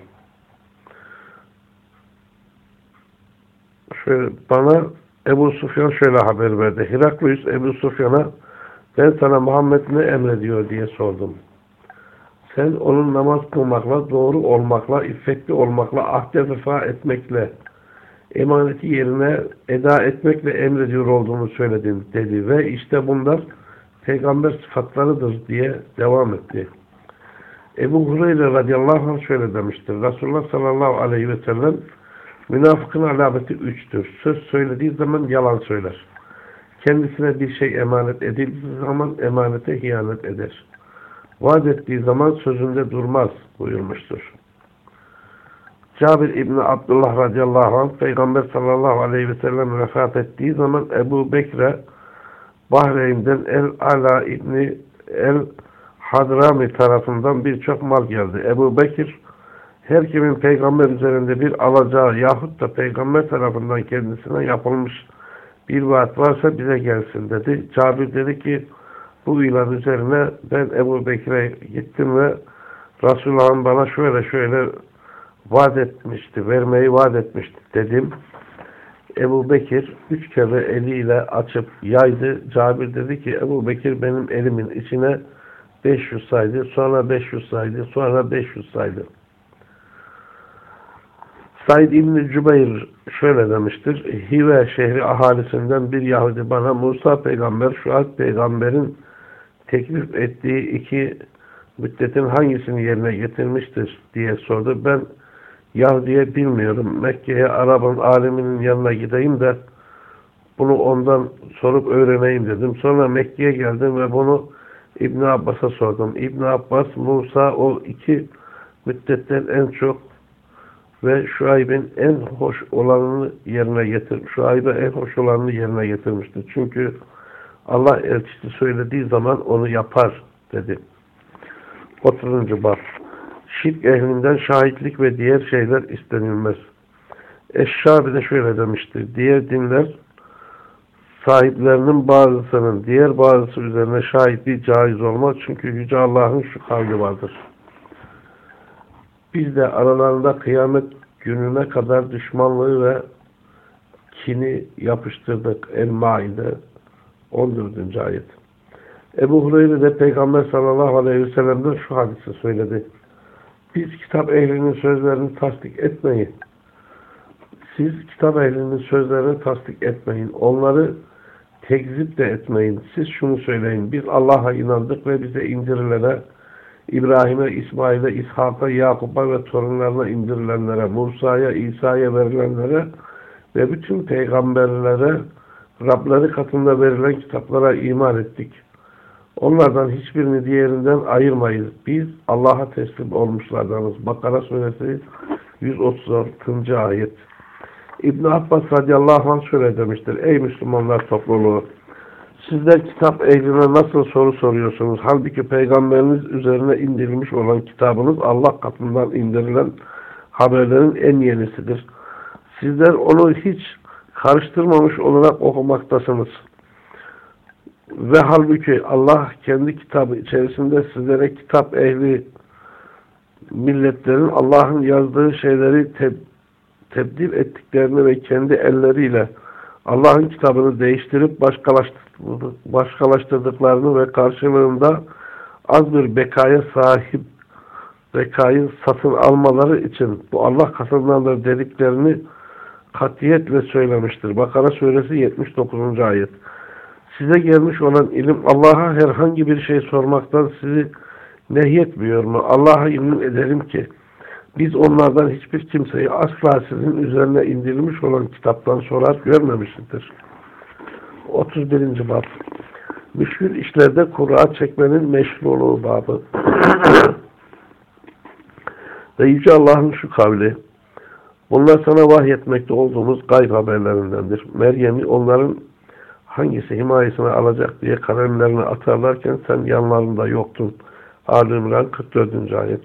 Şöyle, bana Ebu Sufyan şöyle haber verdi. Heraklius Ebu Sufyan'a ben sana Muhammed ne emrediyor diye sordum. Sen onun namaz kılmakla, doğru olmakla, iffetli olmakla, ahde vefa etmekle, emaneti yerine eda etmekle emrediyor olduğunu söyledin dedi. Ve işte bunlar peygamber sıfatlarıdır diye devam etti. Ebu Hureyre radıyallahu anh şöyle demiştir. Resulullah sallallahu aleyhi ve sellem münafıkın alameti üçtür. Söz söylediği zaman yalan söyler. Kendisine bir şey emanet edildiği zaman emanete hiyanet eder. Vaat ettiği zaman sözünde durmaz buyurmuştur. Cabir İbni Abdullah radıyallahu anh Peygamber sallallahu aleyhi ve sellem vefat ettiği zaman Ebu Bekre Bahreyn'den El-Ala İbni El-Hadrami tarafından birçok mal geldi. Ebu Bekir her kimin peygamber üzerinde bir alacağı yahut da peygamber tarafından kendisine yapılmış bir vaat varsa bize gelsin dedi. Cabir dedi ki bu ilan üzerine ben Ebu Bekir'e gittim ve Resulullah'ın bana şöyle şöyle vaat etmişti, vermeyi vaat etmişti dedim. Ebu Bekir üç kere eliyle açıp yaydı. Cabir dedi ki Ebu Bekir benim elimin içine 500 saydı, sonra 500 saydı, sonra 500 saydı. Said İbni Cübeyr şöyle demiştir. Hive şehri ahalisinden bir Yahudi bana Musa peygamber, Şuayb peygamberin teklif ettiği iki müddetin hangisini yerine getirmiştir diye sordu. Ben Yahudi'ye bilmiyorum. Mekke'ye Arap'ın aleminin yanına gideyim de bunu ondan sorup öğreneyim dedim. Sonra Mekke'ye geldim ve bunu İbn Abbas'a sordum. İbn Abbas, Musa o iki müddetten en çok ve Şuayb'in en hoş olanını yerine getir. Şuayb'e en hoş olanını yerine getirmiştir. Çünkü Allah elçisi söylediği zaman onu yapar dedi. 30. bak. Şirk ehlinden şahitlik ve diğer şeyler istenilmez. Eşşabi de şöyle demiştir. Diğer dinler sahiplerinin bazısının diğer bazısı üzerine şahitliği caiz olmaz. Çünkü Yüce Allah'ın şu kavli vardır. Biz de aralarında kıyamet gününe kadar düşmanlığı ve kini yapıştırdık. El-Maide 14. ayet. Ebu Hureyre de Peygamber sallallahu aleyhi ve sellem'den şu hadisi söyledi. Biz kitap ehlinin sözlerini tasdik etmeyin. Siz kitap ehlinin sözlerini tasdik etmeyin. Onları tekzip de etmeyin. Siz şunu söyleyin. Biz Allah'a inandık ve bize indirilene İbrahim'e, İsmail'e, İshak'a, Yakup'a ve torunlarına indirilenlere, Musa'ya, İsa'ya verilenlere ve bütün peygamberlere Rabları katında verilen kitaplara iman ettik. Onlardan hiçbirini diğerinden ayırmayız. Biz Allah'a teslim olmuşlardanız. Bakara suresi 136. ayet. İbn Abbas radıyallahu anh şöyle demiştir. Ey Müslümanlar topluluğu! Sizler kitap ehline nasıl soru soruyorsunuz? Halbuki peygamberiniz üzerine indirilmiş olan kitabınız Allah katından indirilen haberlerin en yenisidir. Sizler onu hiç karıştırmamış olarak okumaktasınız. Ve halbuki Allah kendi kitabı içerisinde sizlere kitap ehli milletlerin Allah'ın yazdığı şeyleri teb tebdil ettiklerini ve kendi elleriyle Allah'ın kitabını değiştirip başkalaştırdıklarını ve karşılığında az bir bekaya sahip bekayı satın almaları için bu Allah katındandır dediklerini katiyetle söylemiştir. Bakara suresi 79. ayet. Size gelmiş olan ilim Allah'a herhangi bir şey sormaktan sizi nehyetmiyor mu? Allah'a yemin ederim ki biz onlardan hiçbir kimseyi asla sizin üzerine indirilmiş olan kitaptan sorar görmemişizdir. 31. bab Müşkül işlerde kura çekmenin meşruluğu babı. *coughs* Ve Yüce Allah'ın şu kavli Bunlar sana vahyetmekte olduğumuz gayb haberlerindendir. Meryem'i onların hangisi himayesine alacak diye kalemlerini atarlarken sen yanlarında yoktun. Ali İmran 44. ayet.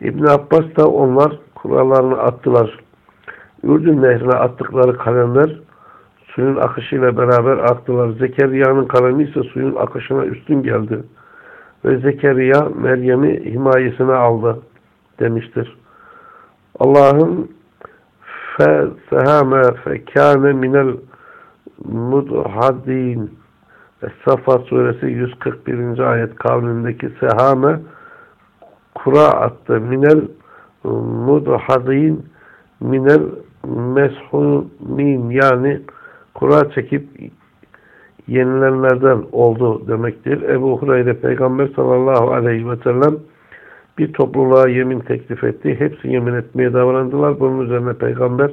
İbn Abbas da onlar kurallarını attılar. Ürdün nehrine attıkları kalemler suyun akışıyla beraber aktılar. Zekeriya'nın kalemi ise suyun akışına üstün geldi. Ve Zekeriya Meryem'i himayesine aldı demiştir. Allah'ın فسهم فكان minel mudhadin Es-Safa suresi 141. ayet kavlindeki sehame kura attı. Minel mudhadin minel meshumin yani kura çekip yenilenlerden oldu demektir. Ebu Hureyre Peygamber sallallahu aleyhi ve sellem bir topluluğa yemin teklif etti. Hepsi yemin etmeye davrandılar. Bunun üzerine peygamber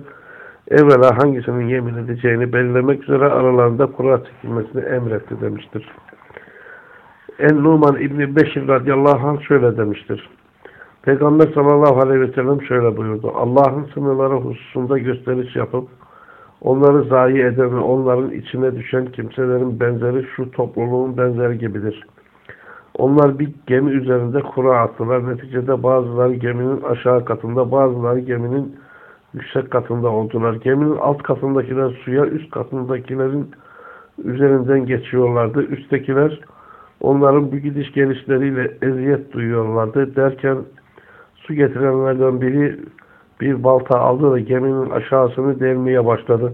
evvela hangisinin yemin edeceğini belirlemek üzere aralarında kura çekilmesini emretti demiştir. En-Numan İbni Beşir radıyallahu anh şöyle demiştir. Peygamber sallallahu aleyhi ve sellem şöyle buyurdu. Allah'ın sınırları hususunda gösteriş yapıp onları zayi eden ve onların içine düşen kimselerin benzeri şu topluluğun benzeri gibidir. Onlar bir gemi üzerinde kura attılar. Neticede bazıları geminin aşağı katında, bazıları geminin yüksek katında oldular. Geminin alt katındakiler suya, üst katındakilerin üzerinden geçiyorlardı. Üsttekiler onların bu gidiş gelişleriyle eziyet duyuyorlardı. Derken su getirenlerden biri bir balta aldı da geminin aşağısını delmeye başladı.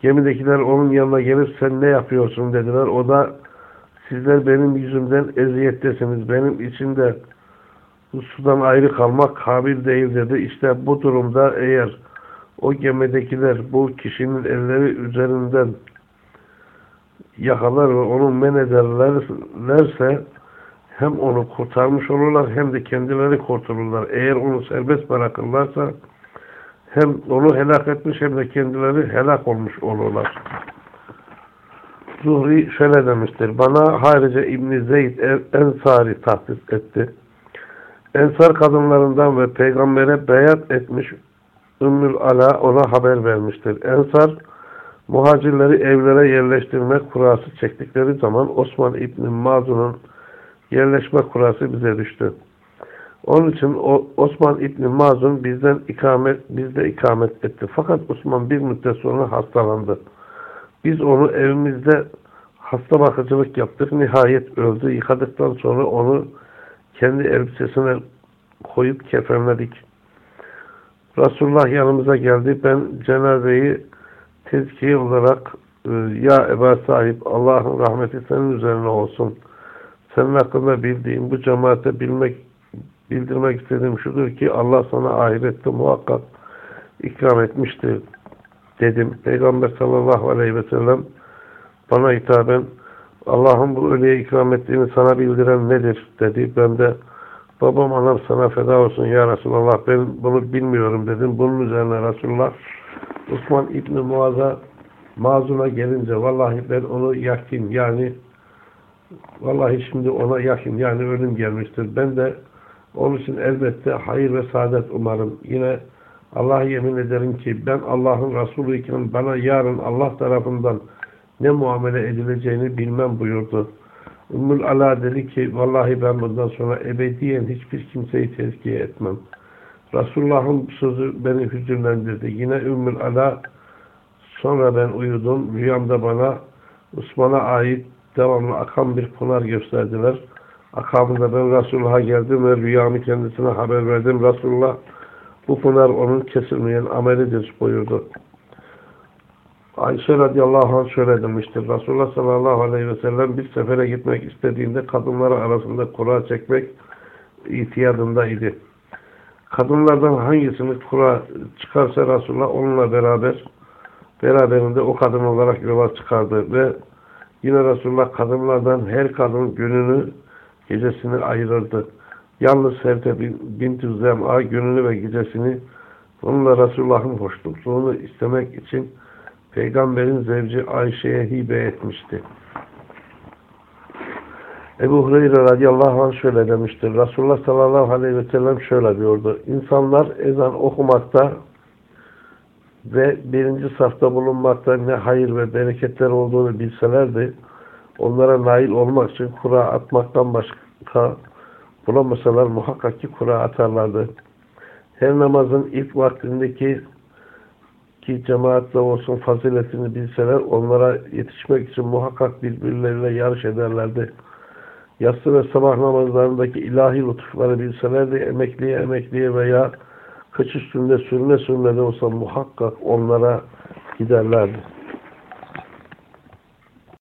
Gemidekiler onun yanına gelip sen ne yapıyorsun dediler. O da sizler benim yüzümden eziyettesiniz. Benim içinde bu sudan ayrı kalmak kabil değil dedi. İşte bu durumda eğer o gemidekiler bu kişinin elleri üzerinden yakalar ve onu men ederlerse hem onu kurtarmış olurlar hem de kendileri kurtulurlar. Eğer onu serbest bırakırlarsa hem onu helak etmiş hem de kendileri helak olmuş olurlar. Zuhri şöyle demiştir. Bana harice İbni Zeyd Ensari tahsis etti. Ensar kadınlarından ve peygambere beyat etmiş Ümmül Ala ona haber vermiştir. Ensar muhacirleri evlere yerleştirme kurası çektikleri zaman Osman İbni Mazun'un yerleşme kurası bize düştü. Onun için Osman İbni Mazun bizden ikamet, bizde ikamet etti. Fakat Osman bir müddet sonra hastalandı. Biz onu evimizde hasta bakıcılık yaptık. Nihayet öldü. Yıkadıktan sonra onu kendi elbisesine koyup kefenledik. Resulullah yanımıza geldi. Ben cenazeyi tezkiye olarak e, ya Eba sahip Allah'ın rahmeti senin üzerine olsun. Senin hakkında bildiğim bu cemaate bilmek bildirmek istediğim şudur ki Allah sana ahirette muhakkak ikram etmiştir dedim. Peygamber sallallahu aleyhi ve sellem bana hitaben Allah'ın bu ölüye ikram ettiğini sana bildiren nedir dedi. Ben de babam anam sana feda olsun ya Resulallah ben bunu bilmiyorum dedim. Bunun üzerine Resulullah Osman İbni Muaz'a mazuna gelince vallahi ben onu yakin yani vallahi şimdi ona yakin yani ölüm gelmiştir. Ben de onun için elbette hayır ve saadet umarım. Yine Allah'a yemin ederim ki ben Allah'ın Resulü iken bana yarın Allah tarafından ne muamele edileceğini bilmem buyurdu. Ümmül Ala dedi ki vallahi ben bundan sonra ebediyen hiçbir kimseyi tezkiye etmem. Resulullah'ın sözü beni hüzünlendirdi. Yine Ümmül Ala sonra ben uyudum. Rüyamda bana Osman'a ait devamlı akan bir pınar gösterdiler. Akabında ben Resulullah'a geldim ve rüyamı kendisine haber verdim. Resulullah bu pınar onun kesilmeyen amelidir buyurdu. Ayşe radıyallahu anh şöyle demiştir. Resulullah sallallahu aleyhi ve sellem bir sefere gitmek istediğinde kadınlar arasında kura çekmek ihtiyadındaydı. Kadınlardan hangisini kura çıkarsa Resulullah onunla beraber beraberinde o kadın olarak yola çıkardı ve yine Resulullah kadınlardan her kadın gününü gecesini ayırırdı. Yalnız Sevde bint Zem'a gününü ve gecesini onunla Resulullah'ın hoşnutluğunu istemek için Peygamberin zevci Ayşe'ye hibe etmişti. Ebu Hureyre radıyallahu anh şöyle demiştir. Resulullah sallallahu aleyhi ve sellem şöyle diyordu. İnsanlar ezan okumakta ve birinci safta bulunmakta ne hayır ve bereketler olduğunu bilselerdi, onlara nail olmak için kura atmaktan başka bulamasalar muhakkak ki kura atarlardı. Her namazın ilk vaktindeki ki cemaatle olsun faziletini bilseler onlara yetişmek için muhakkak birbirleriyle yarış ederlerdi. Yatsı ve sabah namazlarındaki ilahi lütufları bilselerdi emekliye emekliye veya kıç üstünde sürüne sürüne de olsa muhakkak onlara giderlerdi.